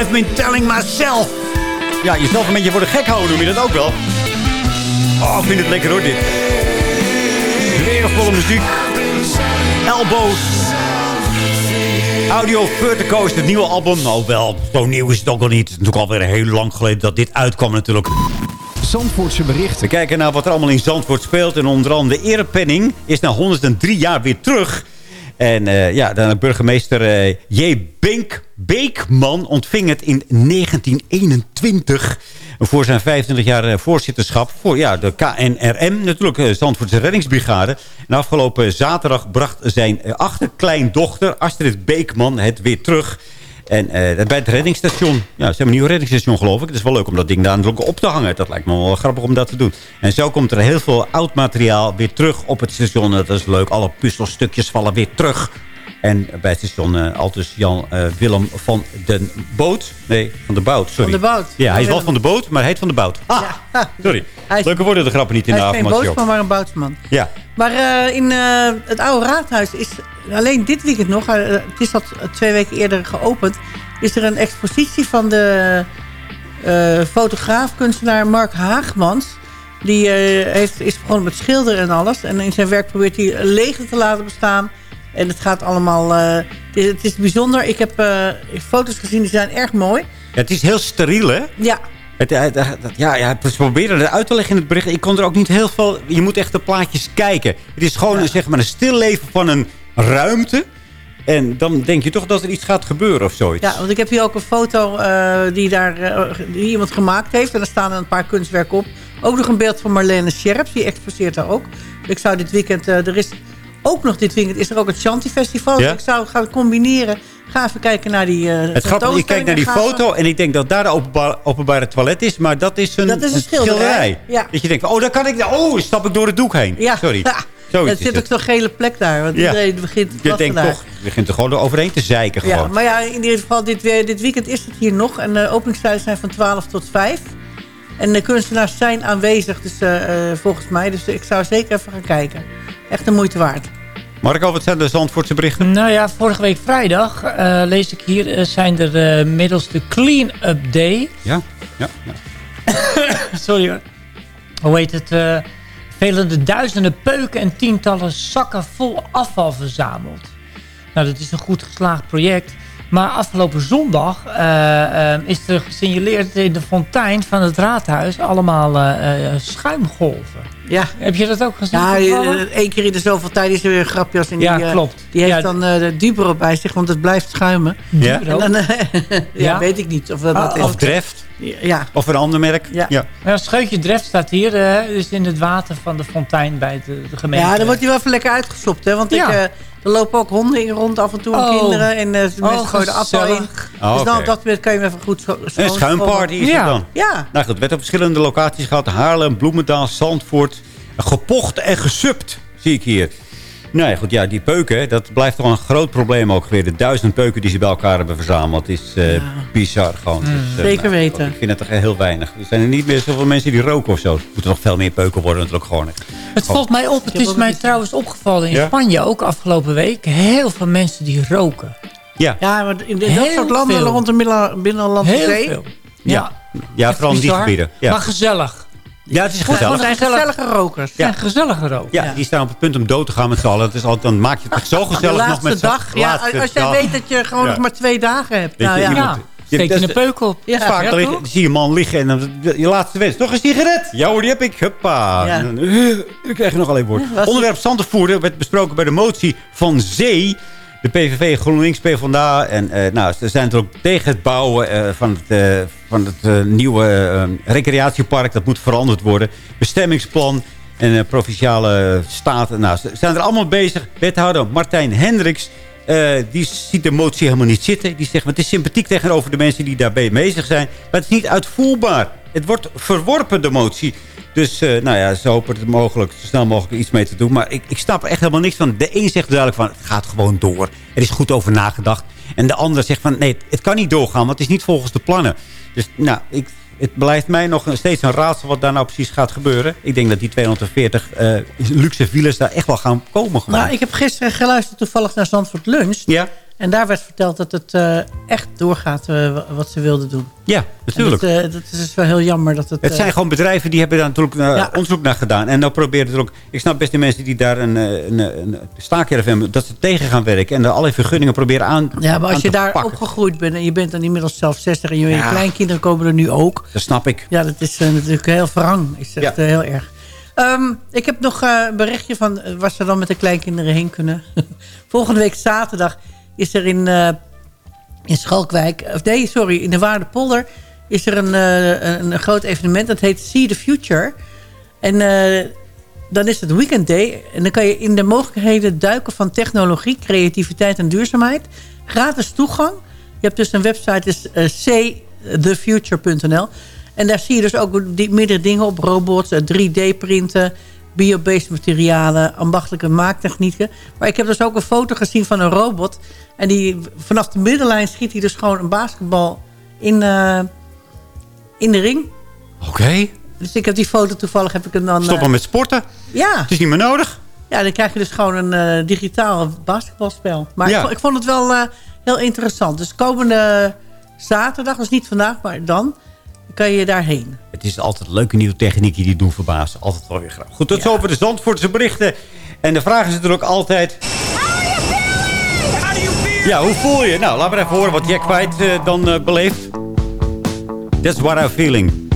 I've been telling myself. Ja, jezelf een beetje voor de gek houden noem je dat ook wel. Oh, ik vind het lekker hoor dit. Weervolle muziek. Elbows. Audio Vertigo is het nieuwe album. Nou wel, zo nieuw is het ook al niet. Het is natuurlijk alweer heel lang geleden dat dit uitkwam natuurlijk. Zandvoortse berichten. We kijken naar wat er allemaal in Zandvoort speelt. En onder andere de erepenning is na 103 jaar weer terug. En eh, ja, burgemeester eh, J. Beek, Beekman ontving het in 1921 voor zijn 25 jaar eh, voorzitterschap voor ja, de KNRM, natuurlijk Zandvoortse Reddingsbrigade. En afgelopen zaterdag bracht zijn achterkleindochter Astrid Beekman het weer terug. En eh, bij het reddingsstation, ja, ze hebben een nieuw reddingsstation geloof ik. Het is wel leuk om dat ding daar op te hangen. Dat lijkt me wel grappig om dat te doen. En zo komt er heel veel oud materiaal weer terug op het station. Dat is leuk. Alle puzzelstukjes vallen weer terug. En bij het station uh, Altus Jan uh, Willem van den Boot. Nee, van de Bout, sorry. Van de Bout. Ja, hij is wel van de Boot, maar hij heet van de Bout. Ah, Ja. *laughs* sorry. Is- Leuke worden de grappen niet in de Hij is geen bootsman, maar een boutsman. Ja, Maar eh, in eh, het oude raadhuis is alleen dit weekend nog... eh, het is al twee weken eerder geopend... is er een expositie van de eh, fotograaf, kunstenaar Mark Haagmans. Die eh, heeft, is begonnen met schilderen en alles. En in zijn werk probeert hij leegte te laten bestaan. En het gaat allemaal... eh, het, is, het is bijzonder. Ik heb eh, foto's gezien, die zijn erg mooi. Ja, het is heel steriel, hè? Ja, Het, het- het- ja, ja, ze proberen het uit te leggen in het bericht. Ik kon er ook niet heel veel... Je moet echt de plaatjes kijken. Het is gewoon een, zeg maar, een stilleven van een ruimte. En dan denk je toch dat er iets gaat gebeuren of zoiets. Ja, want ik heb hier ook een foto eh, die, daar, eh, die iemand gemaakt heeft. En daar staan een paar kunstwerken op. Ook nog een beeld van Marlene Scherps. Die exposeert daar ook. Ik zou dit weekend... eh, er is ook nog dit weekend is er ook het Shanti Festival. Ja? Dus ik zou gaan combineren. Ga even kijken naar die eh Het grappige, ik kijk naar die foto en ik denk dat daar de openbare toilet is. Maar dat is een, Dat is een schilderij. Ja. Dat je denkt, oh, daar kan ik... Oh, stap ik door het doek heen. Ja. Sorry. Ja. *laughs* Zoiets is zit het. ook zo'n gele plek daar. Want Ja. iedereen begint te Je denkt toch, je begint er gewoon overheen te zeiken Ja, gewoon. maar ja, in ieder geval, dit, weer- dit weekend is het hier nog. En de openingstijden zijn van 12 tot 5. En de kunstenaars zijn aanwezig, dus, eh, eh, volgens mij. Dus ik zou zeker even gaan kijken. Echt de moeite waard. Marco, wat zijn de Zandvoortse berichten? Nou ja, vorige week vrijdag eh, lees ik hier... eh, zijn er eh, middels de Clean-up Day... Ja, ja, ja. *coughs* Sorry hoor. Hoe heet het? eh vele de duizenden peuken en tientallen zakken vol afval verzameld. Nou, dat is een goed geslaagd project. Maar afgelopen zondag is er gesignaleerd in de fontein van het raadhuis allemaal schuimgolven. Ja. Heb je dat ook gezien? Ja, eh, één keer in de zoveel tijd is er weer een grapje als in Ja, die, eh, klopt. Die heeft Ja. dan eh, de Dubro bij zich, want het blijft schuimen. Ja. En dan, eh, *laughs* ja, Ja? weet ik niet of dat, dat Ah, is. Of Dreft. Ja. Of een ander merk. Ja. ja. Een scheutje dreft staat hier, eh, dus in het water van de fontein bij de, de gemeente. Ja, dan wordt hij wel even lekker uitgestopt, hè? Want ik, eh, er lopen ook honden in rond af en toe en Oh. kinderen. En eh, mensen Oh, gooien de afval in. Oh, dus dan op dat moment kan je hem even goed scho Een schuimparty is Ja. het dan. Ja. Nou goed, het werd op verschillende locaties gehad. Haarlem, Bloemendaal, Zandvoort. Gepocht en gesupt, zie ik hier. Nou ja, goed, ja, die peuken, dat blijft toch een groot probleem ook weer. De duizend peuken die ze bij elkaar hebben verzameld. is eh, bizar gewoon. Dus, eh, Zeker nou, weten. Ik vind het toch heel weinig. Er zijn er niet meer zoveel mensen die roken of zo. Er moeten nog veel meer peuken worden natuurlijk gewoon. Het valt mij op, het is mij trouwens opgevallen in Ja? Spanje ook afgelopen week. Heel veel mensen die roken. Ja, Ja, maar in dat Heel soort landen veel. rond de Binnenlandse Heel Zee. veel. ja. ja vooral in die gebieden. Ja. Maar gezellig. Ja, het is gezellig. zijn gezellige rokers. Ja. Gezellige. Ja, die staan op het punt om dood te gaan met z'n allen. Het is altijd, dan maak je het zo gezellig nog laatste met z'n dag. Ja, laatste als jij dag. weet dat je gewoon Ja. nog maar twee dagen hebt. Nou je, ja. steek je een peuk op. Ja. Vaak Ja, toch? zie je een man liggen en dan je laatste wens. Nog een sigaret? Ja hoor, die heb ik. Huppa. Ja. Dan, eh, dan krijg je nog alleen woord. Onderwerp zandvoeren werd besproken bij de motie van Zee. De PVV, GroenLinks, PvdA. En eh, nou, ze zijn er ook tegen het bouwen eh, van het, eh, van het nieuwe recreatiepark. Dat moet veranderd worden. Bestemmingsplan en provinciale staten. Nou, ze zijn er allemaal bezig. Wethouder Martijn Hendricks. die ziet de motie helemaal niet zitten. Die zegt, het is sympathiek tegenover de mensen die daarbij bezig zijn. Maar het is niet uitvoerbaar. Het wordt verworpen, de motie. Dus eh, nou ja, ze hopen het mogelijk, zo snel mogelijk iets mee te doen. Maar ik, ik snap er echt helemaal niks van. De een zegt duidelijk van, het gaat gewoon door. Er is goed over nagedacht. En de ander zegt van, nee, het, kan niet doorgaan, want het is niet volgens de plannen. Dus nou, ik, het blijft mij nog steeds een raadsel wat daar nou precies gaat gebeuren. Ik denk dat die 240 eh, luxe villas daar echt wel gaan komen. Gewoon. Nou, ik heb gisteren geluisterd toevallig naar Zandvoort Lunch. Ja, En daar werd verteld dat het eh, echt doorgaat eh, wat ze wilden doen. ja, natuurlijk. Dat, eh, dat is dus wel heel jammer dat het... Het zijn gewoon bedrijven die hebben daar natuurlijk Ja. onderzoek naar gedaan. En dan proberen er ook... Ik snap best de mensen die daar een, een, een, staakje hebben... dat ze tegen gaan werken. En alle vergunningen proberen aan ja, maar als je daar pakken. opgegroeid bent en je bent dan inmiddels zelf 60 en je Ja. kleinkinderen komen er nu ook. Dat snap ik. Ja, dat is natuurlijk heel wrang. Is echt Ja. heel erg. Ehm, ik heb nog een berichtje van waar ze dan met de kleinkinderen heen kunnen. *laughs* Volgende week zaterdag is er in, eh, in Schalkwijk... Of nee, sorry, in de Waardepolder... is er een, eh, een, een groot evenement. Dat heet See the Future. En eh, dan is het Weekend Day. En dan kan je in de mogelijkheden duiken van technologie... creativiteit en duurzaamheid. Gratis toegang. Je hebt dus een website, is uh, thefuture.nl. En daar zie je dus ook die, meerdere dingen op. Robots, 3D-printen, biobased materialen, ambachtelijke maaktechnieken. Maar ik heb dus ook een foto gezien van een robot. En die, vanaf de middenlijn schiet hij dus gewoon een basketbal in, eh, in de ring. Oké. Dus ik heb die foto toevallig heb ik hem dan... Stoppen eh, met sporten. ja. Het is niet meer nodig. ja, dan krijg je dus gewoon een eh, digitaal basketbalspel. Maar Ja. ik, vond- ik vond het wel eh, heel interessant. Dus komende zaterdag, dus niet vandaag, maar dan... kan je daarheen. Het is altijd leuke nieuwe technieken die doen verbazen. Altijd wel weer graag. Goed, tot zover de Zandvoortse berichten. En de vraag is natuurlijk altijd... Ja, hoe voel je? Nou, laat maar even horen wat Jack White eh, dan eh, beleeft. That's what I'm feeling.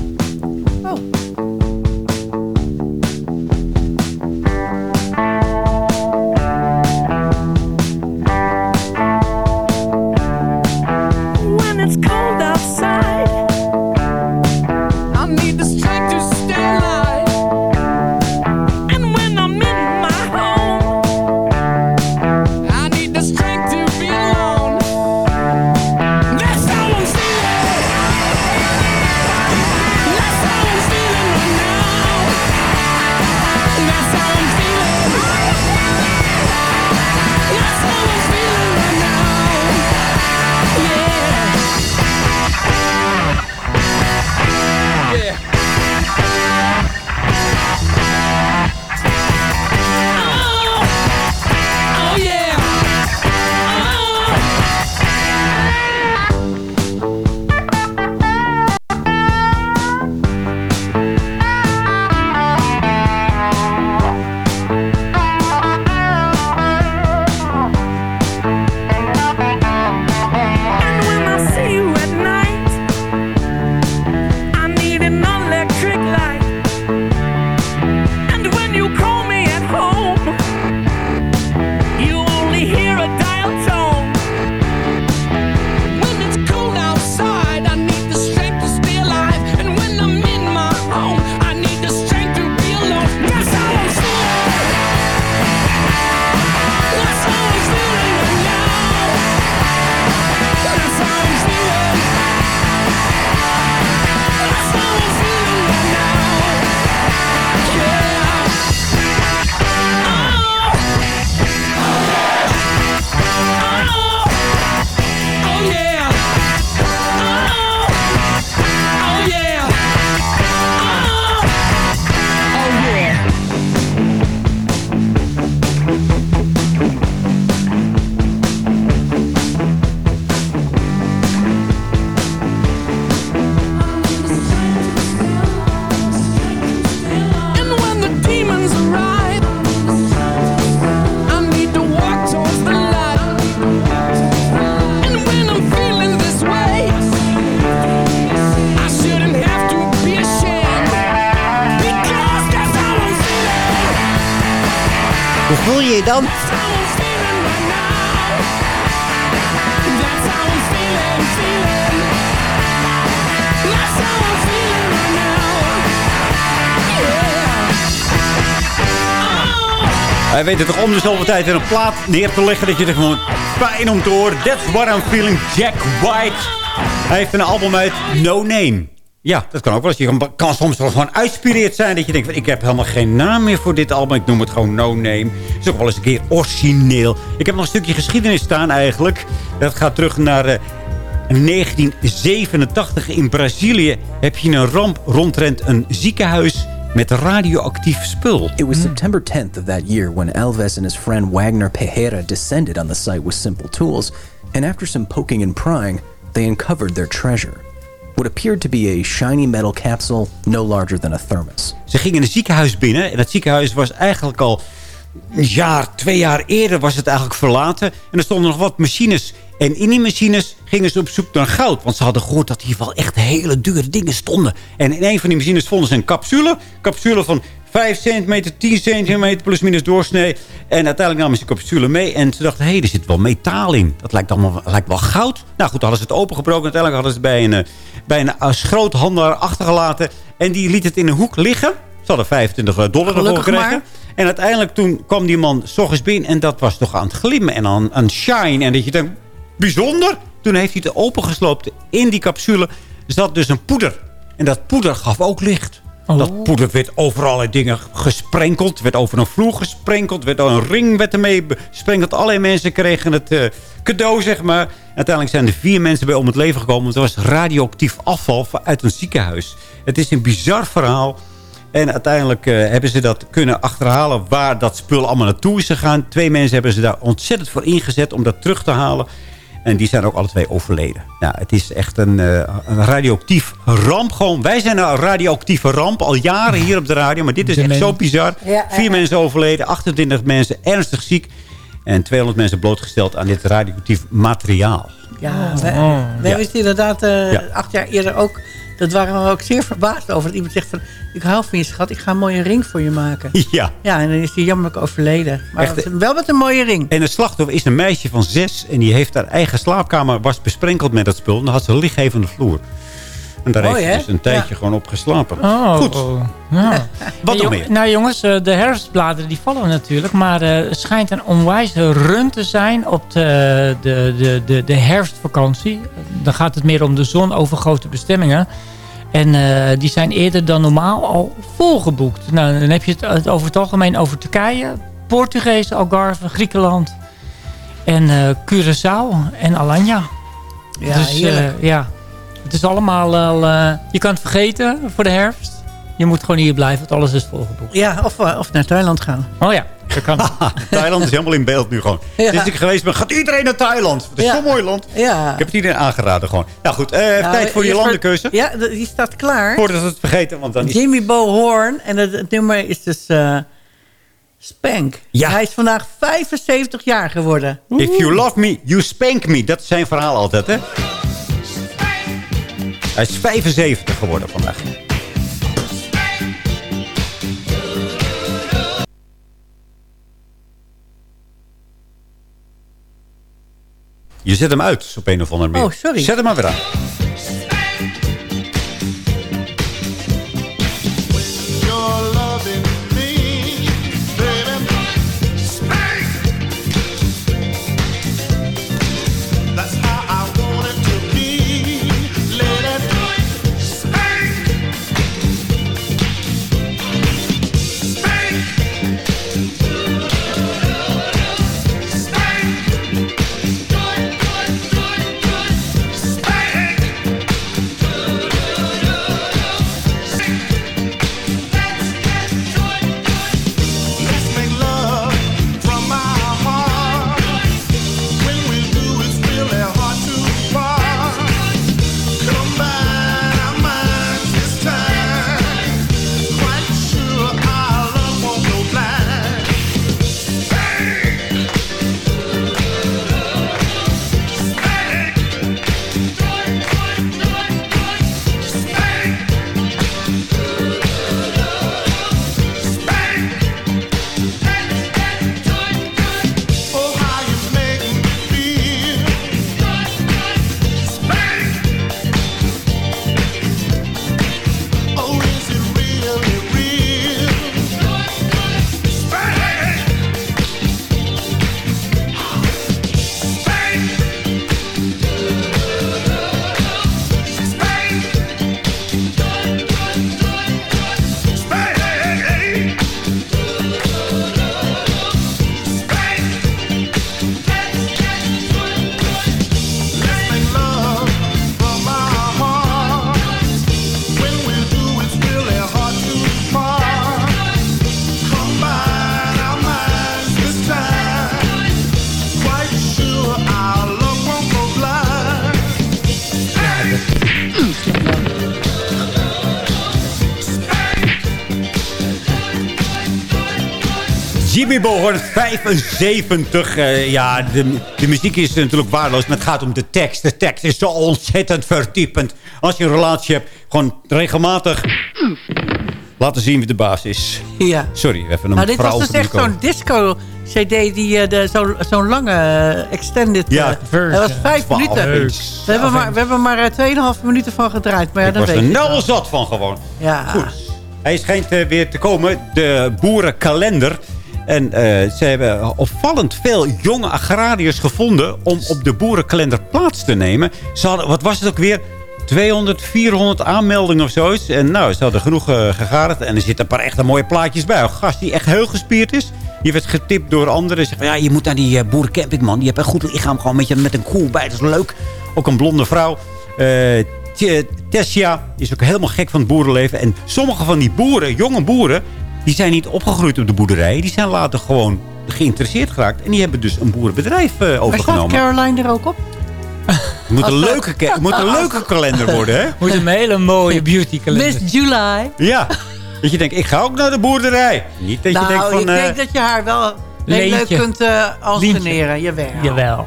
Hoe voel je je dan? Hij weet het toch om de zoveel tijd in een plaat neer te leggen... dat je er gewoon pijn om te. That's what I'm feeling, Jack White. Hij heeft een album uit No Name. Ja, dat kan ook wel eens. Je kan, soms wel gewoon uitspireerd zijn. Dat je denkt, van, ik heb helemaal geen naam meer voor dit album. Ik noem het gewoon No Name. Het is ook wel eens een keer origineel. Ik heb nog een stukje geschiedenis staan eigenlijk. Dat gaat terug naar... eh, 1987 in Brazilië heb je een ramp rondrent een ziekenhuis met radioactief spul. It was September 10th of that year when Alves and his friend Wagner Pereira descended on the site with simple tools, and after some poking and prying, they uncovered their treasure. What appeared to be a shiny metal capsule no larger than a thermos. Ze gingen een ziekenhuis binnen. En dat ziekenhuis was eigenlijk al een jaar, twee jaar eerder was het eigenlijk verlaten. En er stonden nog wat machines. En in die machines gingen ze op zoek naar goud. Want ze hadden gehoord dat hier wel echt hele dure dingen stonden. En in een van die machines vonden ze een capsule. Capsule van 5 centimeter, 10 centimeter plus minus doorsnee. En uiteindelijk namen ze de capsule mee. En ze dachten, hé, hey, er zit wel metaal in. Dat lijkt, allemaal, lijkt wel goud. Nou goed, hadden ze het opengebroken. Uiteindelijk hadden ze het bij een, eh, bij een schroothandelaar achtergelaten. En die liet het in een hoek liggen. Ze hadden 25 dollar ervoor gekregen. maar. En uiteindelijk toen kwam die man s ochtends binnen. En dat was toch aan het glimmen en aan, aan shine. En dat je denkt, bijzonder. Toen heeft hij het opengesloopt. In die capsule zat dus een poeder. En dat poeder gaf ook licht. Dat poeder werd over allerlei dingen gesprenkeld. Werd over een vloer gesprenkeld. Werd een ring werd ermee besprenkeld. Allerlei mensen kregen het eh, cadeau, zeg maar. Uiteindelijk zijn er vier mensen bij om het leven gekomen. Het was radioactief afval uit een ziekenhuis. Het is een bizar verhaal. En uiteindelijk eh, hebben ze dat kunnen achterhalen waar dat spul allemaal naartoe is gegaan. Twee mensen hebben ze daar ontzettend voor ingezet om dat terug te halen. En die zijn ook alle twee overleden. Nou, het is echt een, eh, een radioactief ramp. Gewoon, wij zijn een radioactieve ramp al jaren hier op de radio. Maar dit is echt zo bizar. Ja, Vier mensen overleden, 28 mensen ernstig ziek. En 200 mensen blootgesteld aan dit radioactief materiaal. Ja, wij, Oh. wij Ja. wisten inderdaad eh, Ja. acht jaar eerder ook... Dat waren we ook zeer verbaasd over. Dat iemand zegt van... Ik hou van je schat, ik ga een mooie ring voor je maken. *laughs* Ja. Ja, en dan is hij jammerlijk overleden. Maar Echt, het- wel met een mooie ring. En het slachtoffer is een meisje van zes. En die heeft haar eigen slaapkamer was besprenkeld met dat spul. En dan had ze een lichtgevende vloer. En daar Mooi, heeft ze dus een tijdje Ja. gewoon op geslapen. Oh, Goed. Ja. Wat nog Jong- meer? Nou jongens, eh, de herfstbladeren die vallen natuurlijk. Maar eh, er schijnt een onwijze run te zijn op de, de, de, de, de herfstvakantie. Dan gaat het meer om de zonovergoten bestemmingen. En eh, die zijn eerder dan normaal al volgeboekt. Nou, dan heb je het, over het algemeen over Turkije, Portugees, Algarve, Griekenland. En eh, Curaçao en Alanya. Ja, dus eh, ja, het is allemaal al... je kan het vergeten voor de herfst. Je moet gewoon hier blijven, want alles is volgeboekt. Ja, of, eh, of naar Thailand gaan. Oh ja, dat kan. *laughs* Thailand is helemaal in beeld nu gewoon. Ja. Sinds ik geweest ben, gaat iedereen naar Thailand. Het is Ja. zo'n mooi land. Ja. Ik heb het iedereen aangeraden gewoon. Nou goed, eh, Nou, tijd voor je landenkeuze. Ja, die staat klaar. Voordat we het vergeten, want dan is Jimmy Bo Horn. En het, het nummer is dus eh, Spank. Ja. Hij is vandaag 75 jaar geworden. If you love me, you spank me. Dat is zijn verhaal altijd, hè? Hij is 75 geworden vandaag. Je zet hem uit op een of andere manier. Oh, sorry. Zet hem maar weer aan. Jimmy Bohorn, 75. Eh, ja, de, de muziek is natuurlijk waardeloos, maar het gaat om de tekst. De tekst is zo ontzettend verdiepend. Als je een relatie hebt, gewoon regelmatig laten zien wie de baas is. Ja. Sorry, even een Nou, dit was dus echt zo'n disco-cd, die zo- zo'n lange eh, extended... Ja, dat was vijf 12 minuten. We hebben 12 maar, we hebben maar eh, 2,5 minuten van gedraaid. Maar ja, Ik dan was weet er nou zat van gewoon. Ja. Goed. Hij schijnt weer te komen, de boerenkalender. En eh, ze hebben opvallend veel jonge agrariërs gevonden... om op de boerenkalender plaats te nemen. Ze hadden, wat was het ook weer? 200, 400 aanmeldingen of zoiets. En nou, ze hadden genoeg uh, gegaard. En er zitten een paar echt mooie plaatjes bij. Een gast die echt heel gespierd is. Die werd getipt door anderen. Ja, je moet naar die uh, boerencamping, man. Die hebt een goed lichaam. Gewoon met, je, met een koel bij. Dat is leuk. Ook een blonde vrouw. Uh, Tessia is ook helemaal gek van het boerenleven. En sommige van die boeren, jonge boeren... die zijn niet opgegroeid op de boerderij. Die zijn later gewoon geïnteresseerd geraakt. En die hebben dus een boerenbedrijf uh, overgenomen. Maar staat Caroline er ook op? moet, een leuke, ke- moet een leuke kalender worden, hè? Moet een hele mooie beauty kalender. Miss July. Ja. Dat je denkt, ik ga ook naar de boerderij. Niet dat je nou, denkt van... ik eh, denk dat je haar wel heel leuk kunt uh, anseneren. Jawel. Jawel.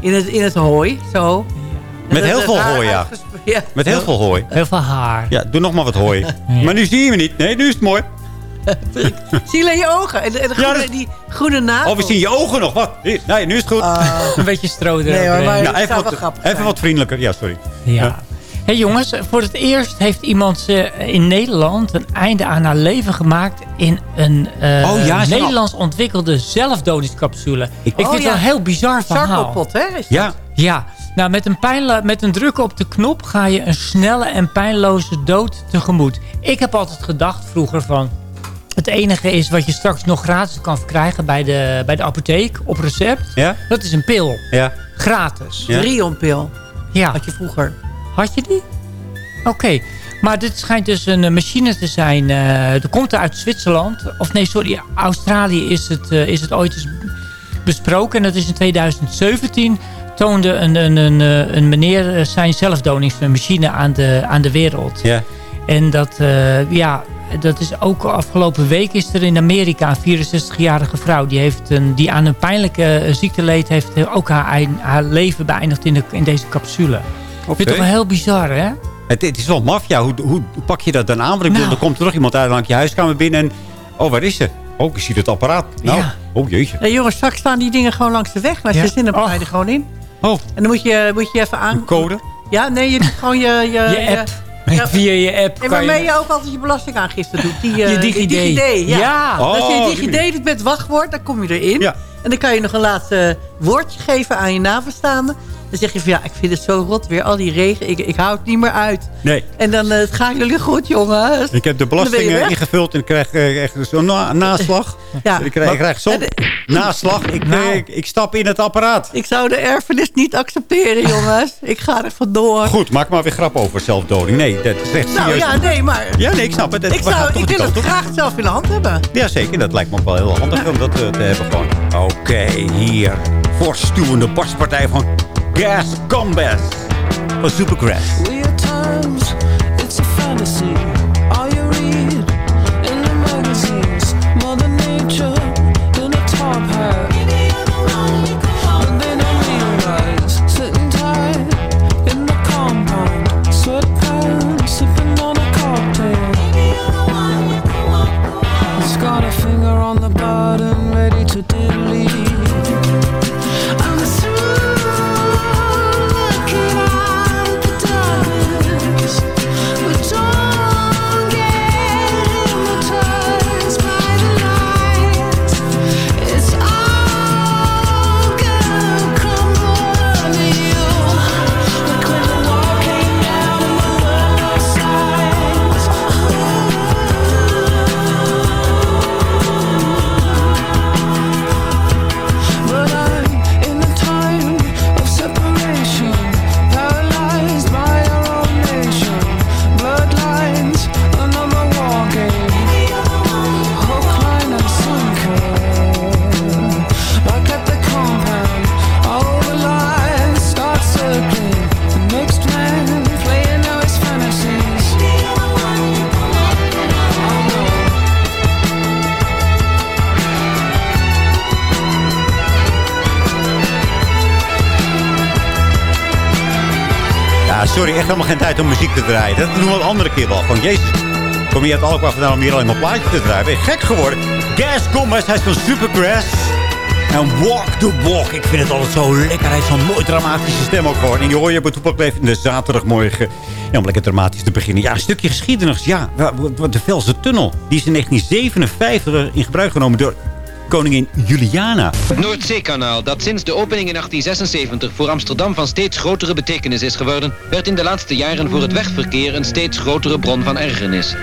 In het, in het hooi, zo. Met heel het veel hooi, ja. Met heel veel hooi. Heel veel haar. Ja, doe nog maar wat hooi. Maar nu zie je me niet. Nee, nu is het mooi. *laughs* Zie je je ogen? En, de- de Ja, groene, dat- die groene nagel. Oh, we zien je ogen nog. Wat? Nee, nu is het goed. *laughs* Een beetje stro Nee hoor, eroverheen. maar ja, het even, wat, grappig even zijn. wat vriendelijker. Ja, sorry. Ja. Hey jongens, voor het eerst heeft iemand eh, in Nederland een einde aan haar leven gemaakt in een eh, Oh ja, zo'n- Nederlands ontwikkelde zelfdodingscapsule. Ik, vind Oh het ja. wel een heel bizar verhaal. Sarkopot, hè? is dat? Ja, Ja, nou met een, met een druk op de knop ga je een snelle en pijnloze dood tegemoet. Ik heb altijd gedacht vroeger van... Het enige is wat je straks nog gratis kan verkrijgen bij de, bij de apotheek op recept. ja, Dat is een pil. ja. Gratis. Ja. Rionpil Ja. had je vroeger. Had je die? Oké. Maar dit schijnt dus een eh, machine te zijn. eh er komt er uit Zwitserland. Of nee, sorry. Australië is het, eh, is het ooit eens besproken. En dat is in 2017. Toonde een, een, een, eh, een meneer zijn zelfdoningsmachine aan de, aan de wereld. ja. En dat, eh, ja, dat is ook afgelopen week is er in Amerika een 64-jarige vrouw. Die, heeft een, die aan een pijnlijke eh, ziekte leed. Heeft ook haar, haar leven beëindigd in, de, in deze capsule. Ik vind het toch wel heel bizar, hè? Het, het is wel maffia. Hoe, hoe pak je dat dan aan? Want ik bedoel, Nou. er komt er nog iemand uit langs je huiskamer binnen en... Oh, waar is ze? Oh, ik zie het apparaat. Nou, Ja. oh jeetje. Nee, jongens, straks staan die dingen gewoon langs de weg. Maar Ja. ze Och. er er gewoon in. Oh, En dan moet je, moet je even aan... code? Ja, nee, je doet gewoon je... Je, Je app. Ja. Via je app En waarmee je... je ook altijd je belastingaangifte doet. Die, eh, Je die DigiD. ja. Ja. Als je Oh, DigiD doet met wachtwoord, dan kom je erin. Ja. En dan kan je nog een laatste woordje geven aan je nabestaande. Dan zeg je van ja, ik vind het zo rot weer. Al die regen, ik, ik hou het niet meer uit. Nee. En dan eh, gaan jullie goed, jongens. Ik heb de weg. ingevuld en ik krijg eh, echt zo'n na *laughs* naslag. Ja. Ik krijg, krijg zo'n *laughs* naslag. Ik, Nou. eh, ik, ik stap in het apparaat. Ik zou de erfenis niet accepteren, jongens. *laughs* ik ga er vandoor. Goed, maak maar weer grap over zelfdoding. Nee, dat is echt Nou serieus. ja, nee, maar... Ja, nee, ik snap het. Ik, zou, ik wil het op. graag zelf in de hand hebben. Jazeker, dat lijkt me ook wel heel handig om dat eh, te hebben gewoon. Oké, hier. Voortstuwende barstpartij van Gas Combas. Van Supergrass. Sorry, echt helemaal geen tijd om muziek te draaien. Dat doen we een andere keer wel. Gewoon, jezus. Kom je uit Alkmaar vandaan om hier alleen maar plaatjes te draaien? Ben je gek geworden? Gas Gomez, hij is van Supergrass. En Walk the Walk. Ik vind het altijd zo lekker. Hij heeft zo'n mooi dramatische stem ook gewoon. En die hoor je op het in de zaterdagmorgen. Ja, om lekker dramatisch te beginnen. Ja, een stukje geschiedenis. Ja, de Velse Tunnel. Die is in 1957 in gebruik genomen door koningin Juliana. Het Noordzeekanaal, dat sinds de opening in 1876 voor Amsterdam van steeds grotere betekenis is geworden, werd in de laatste jaren voor het wegverkeer een steeds grotere bron van ergernis.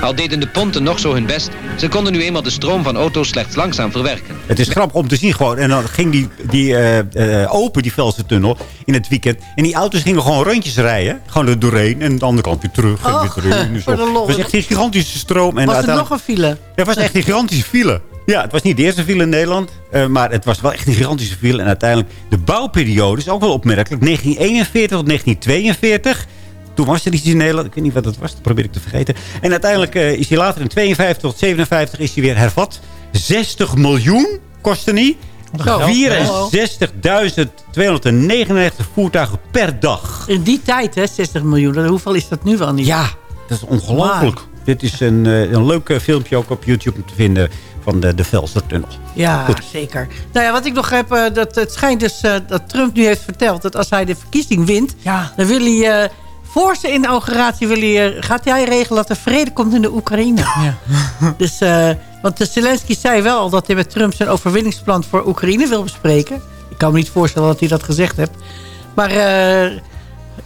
Al deden de ponten nog zo hun best, ze konden nu eenmaal de stroom van auto's slechts langzaam verwerken. Het is grappig om te zien gewoon. En dan ging die, die eh, eh, open, die Velse tunnel, in het weekend. En die auto's gingen gewoon rondjes rijden. Gewoon er doorheen. En aan de andere kant weer terug. En weer terug. En zo. voor de lol. Het was echt een gigantische stroom. En Was het uiteindelijk- nog een file? Ja, het was echt een gigantische file. Ja, het was niet de eerste file in Nederland. eh, maar het was wel echt een gigantische file. En uiteindelijk de bouwperiode is ook wel opmerkelijk. 1941 tot 1942. Toen was er iets in Nederland. Ik weet niet wat dat was. Dat probeer ik te vergeten. En uiteindelijk eh, is hij later in 52 tot 57 is hij weer hervat. 60 miljoen kostte hij. Zo. 64.299 voertuigen per dag. In die tijd, hè, 60 miljoen. Hoeveel is dat nu wel niet? Ja, dat is ongelooflijk. Dit is een, eh, een leuk filmpje ook op YouTube te vinden van de, de Velsertunnel. Ja, Goed. zeker. Nou ja, wat ik nog heb, eh, dat, het schijnt dus eh, dat Trump nu heeft verteld... dat als hij de verkiezing wint, dan wil hij... eh, voor zijn inauguratie wil hij, eh, gaat hij regelen dat er vrede komt in de Oekraïne. *laughs* dus, eh, want de Zelensky zei wel al dat hij met Trump zijn overwinningsplan voor Oekraïne wil bespreken. Ik kan me niet voorstellen dat hij dat gezegd heeft. Maar eh,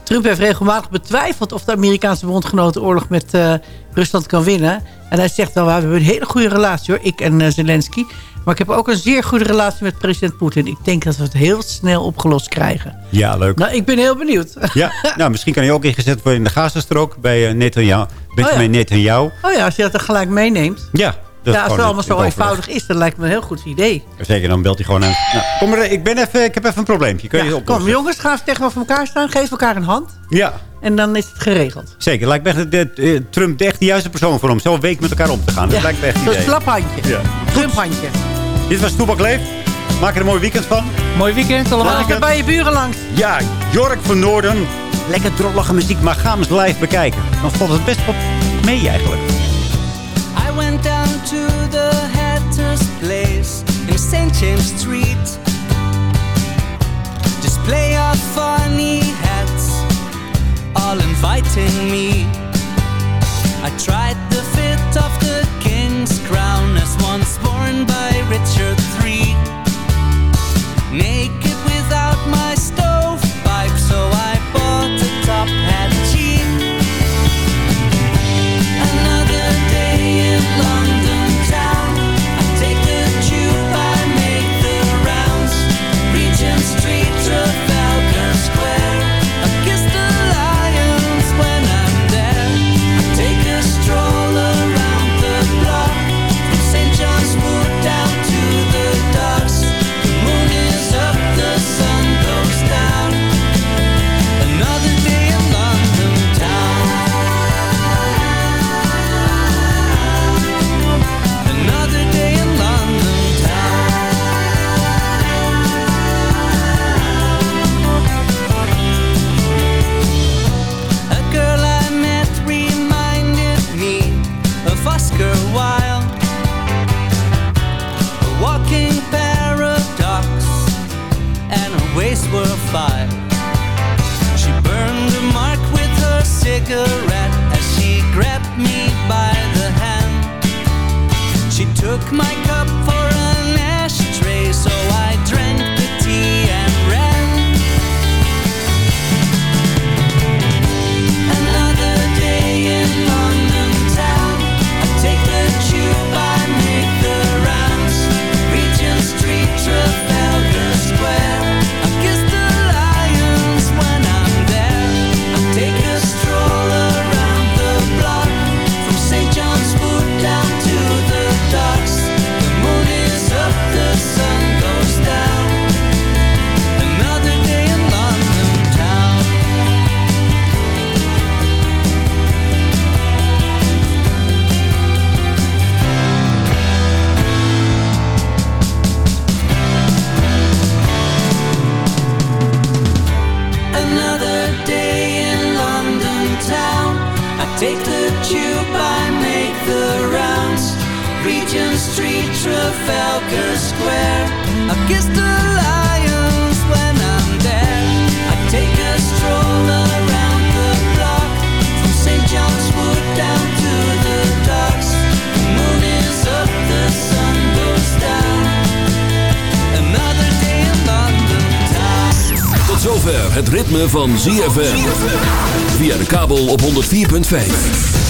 Trump heeft regelmatig betwijfeld of de Amerikaanse bondgenoten oorlog met eh, Rusland kan winnen. En hij zegt wel, we hebben een hele goede relatie hoor, ik en eh, Zelensky. Maar ik heb ook een zeer goede relatie met president Poetin. Ik denk dat we het heel snel opgelost krijgen. Ja, leuk. Nou, ik ben heel benieuwd. Ja, *laughs* nou, misschien kan hij ook ingezet worden in de Gazastrook bij uh, Netanyahu. Benjamin Oh ja. Netanyahu. Oh ja, als je dat er gelijk meeneemt. Ja, dat ja, als het allemaal zo overleg. eenvoudig is, dan lijkt me een heel goed idee. Zeker, dan belt hij gewoon aan. Nou, kom maar, ik, ben even, ik heb even een probleempje. Kun je oplossen? kom jongens, ga even tegenover elkaar staan. Geef elkaar een hand. Ja, En dan is het geregeld. zeker. Lijkt me echt, dat, eh, Trump de echt de juiste persoon voor om zo een week met elkaar om te gaan. Dat Ja, lijkt me echt een idee. slaphandje. Ja. Trumphandje. Dit was Toebak Leef. Maak er een mooi weekend van. Mooi weekend allemaal. Ga bij je buren langs. Ja, Jork van Noorden. Lekker drollige muziek, maar ga hem eens live bekijken. Dan valt het best wel mee eigenlijk. I went St. James Street. Display of funny hats, all inviting me. I tried the fit of the king's crown as once worn by Richard of Oscar Trafalgar Square. I kiss the lions when I'm there. I take a stroll around the block. From St. John's Wood down to the docks. The moon is up, the sun goes down. Another day in London town. Tot zover het ritme van ZFM. Via de kabel op 104.5.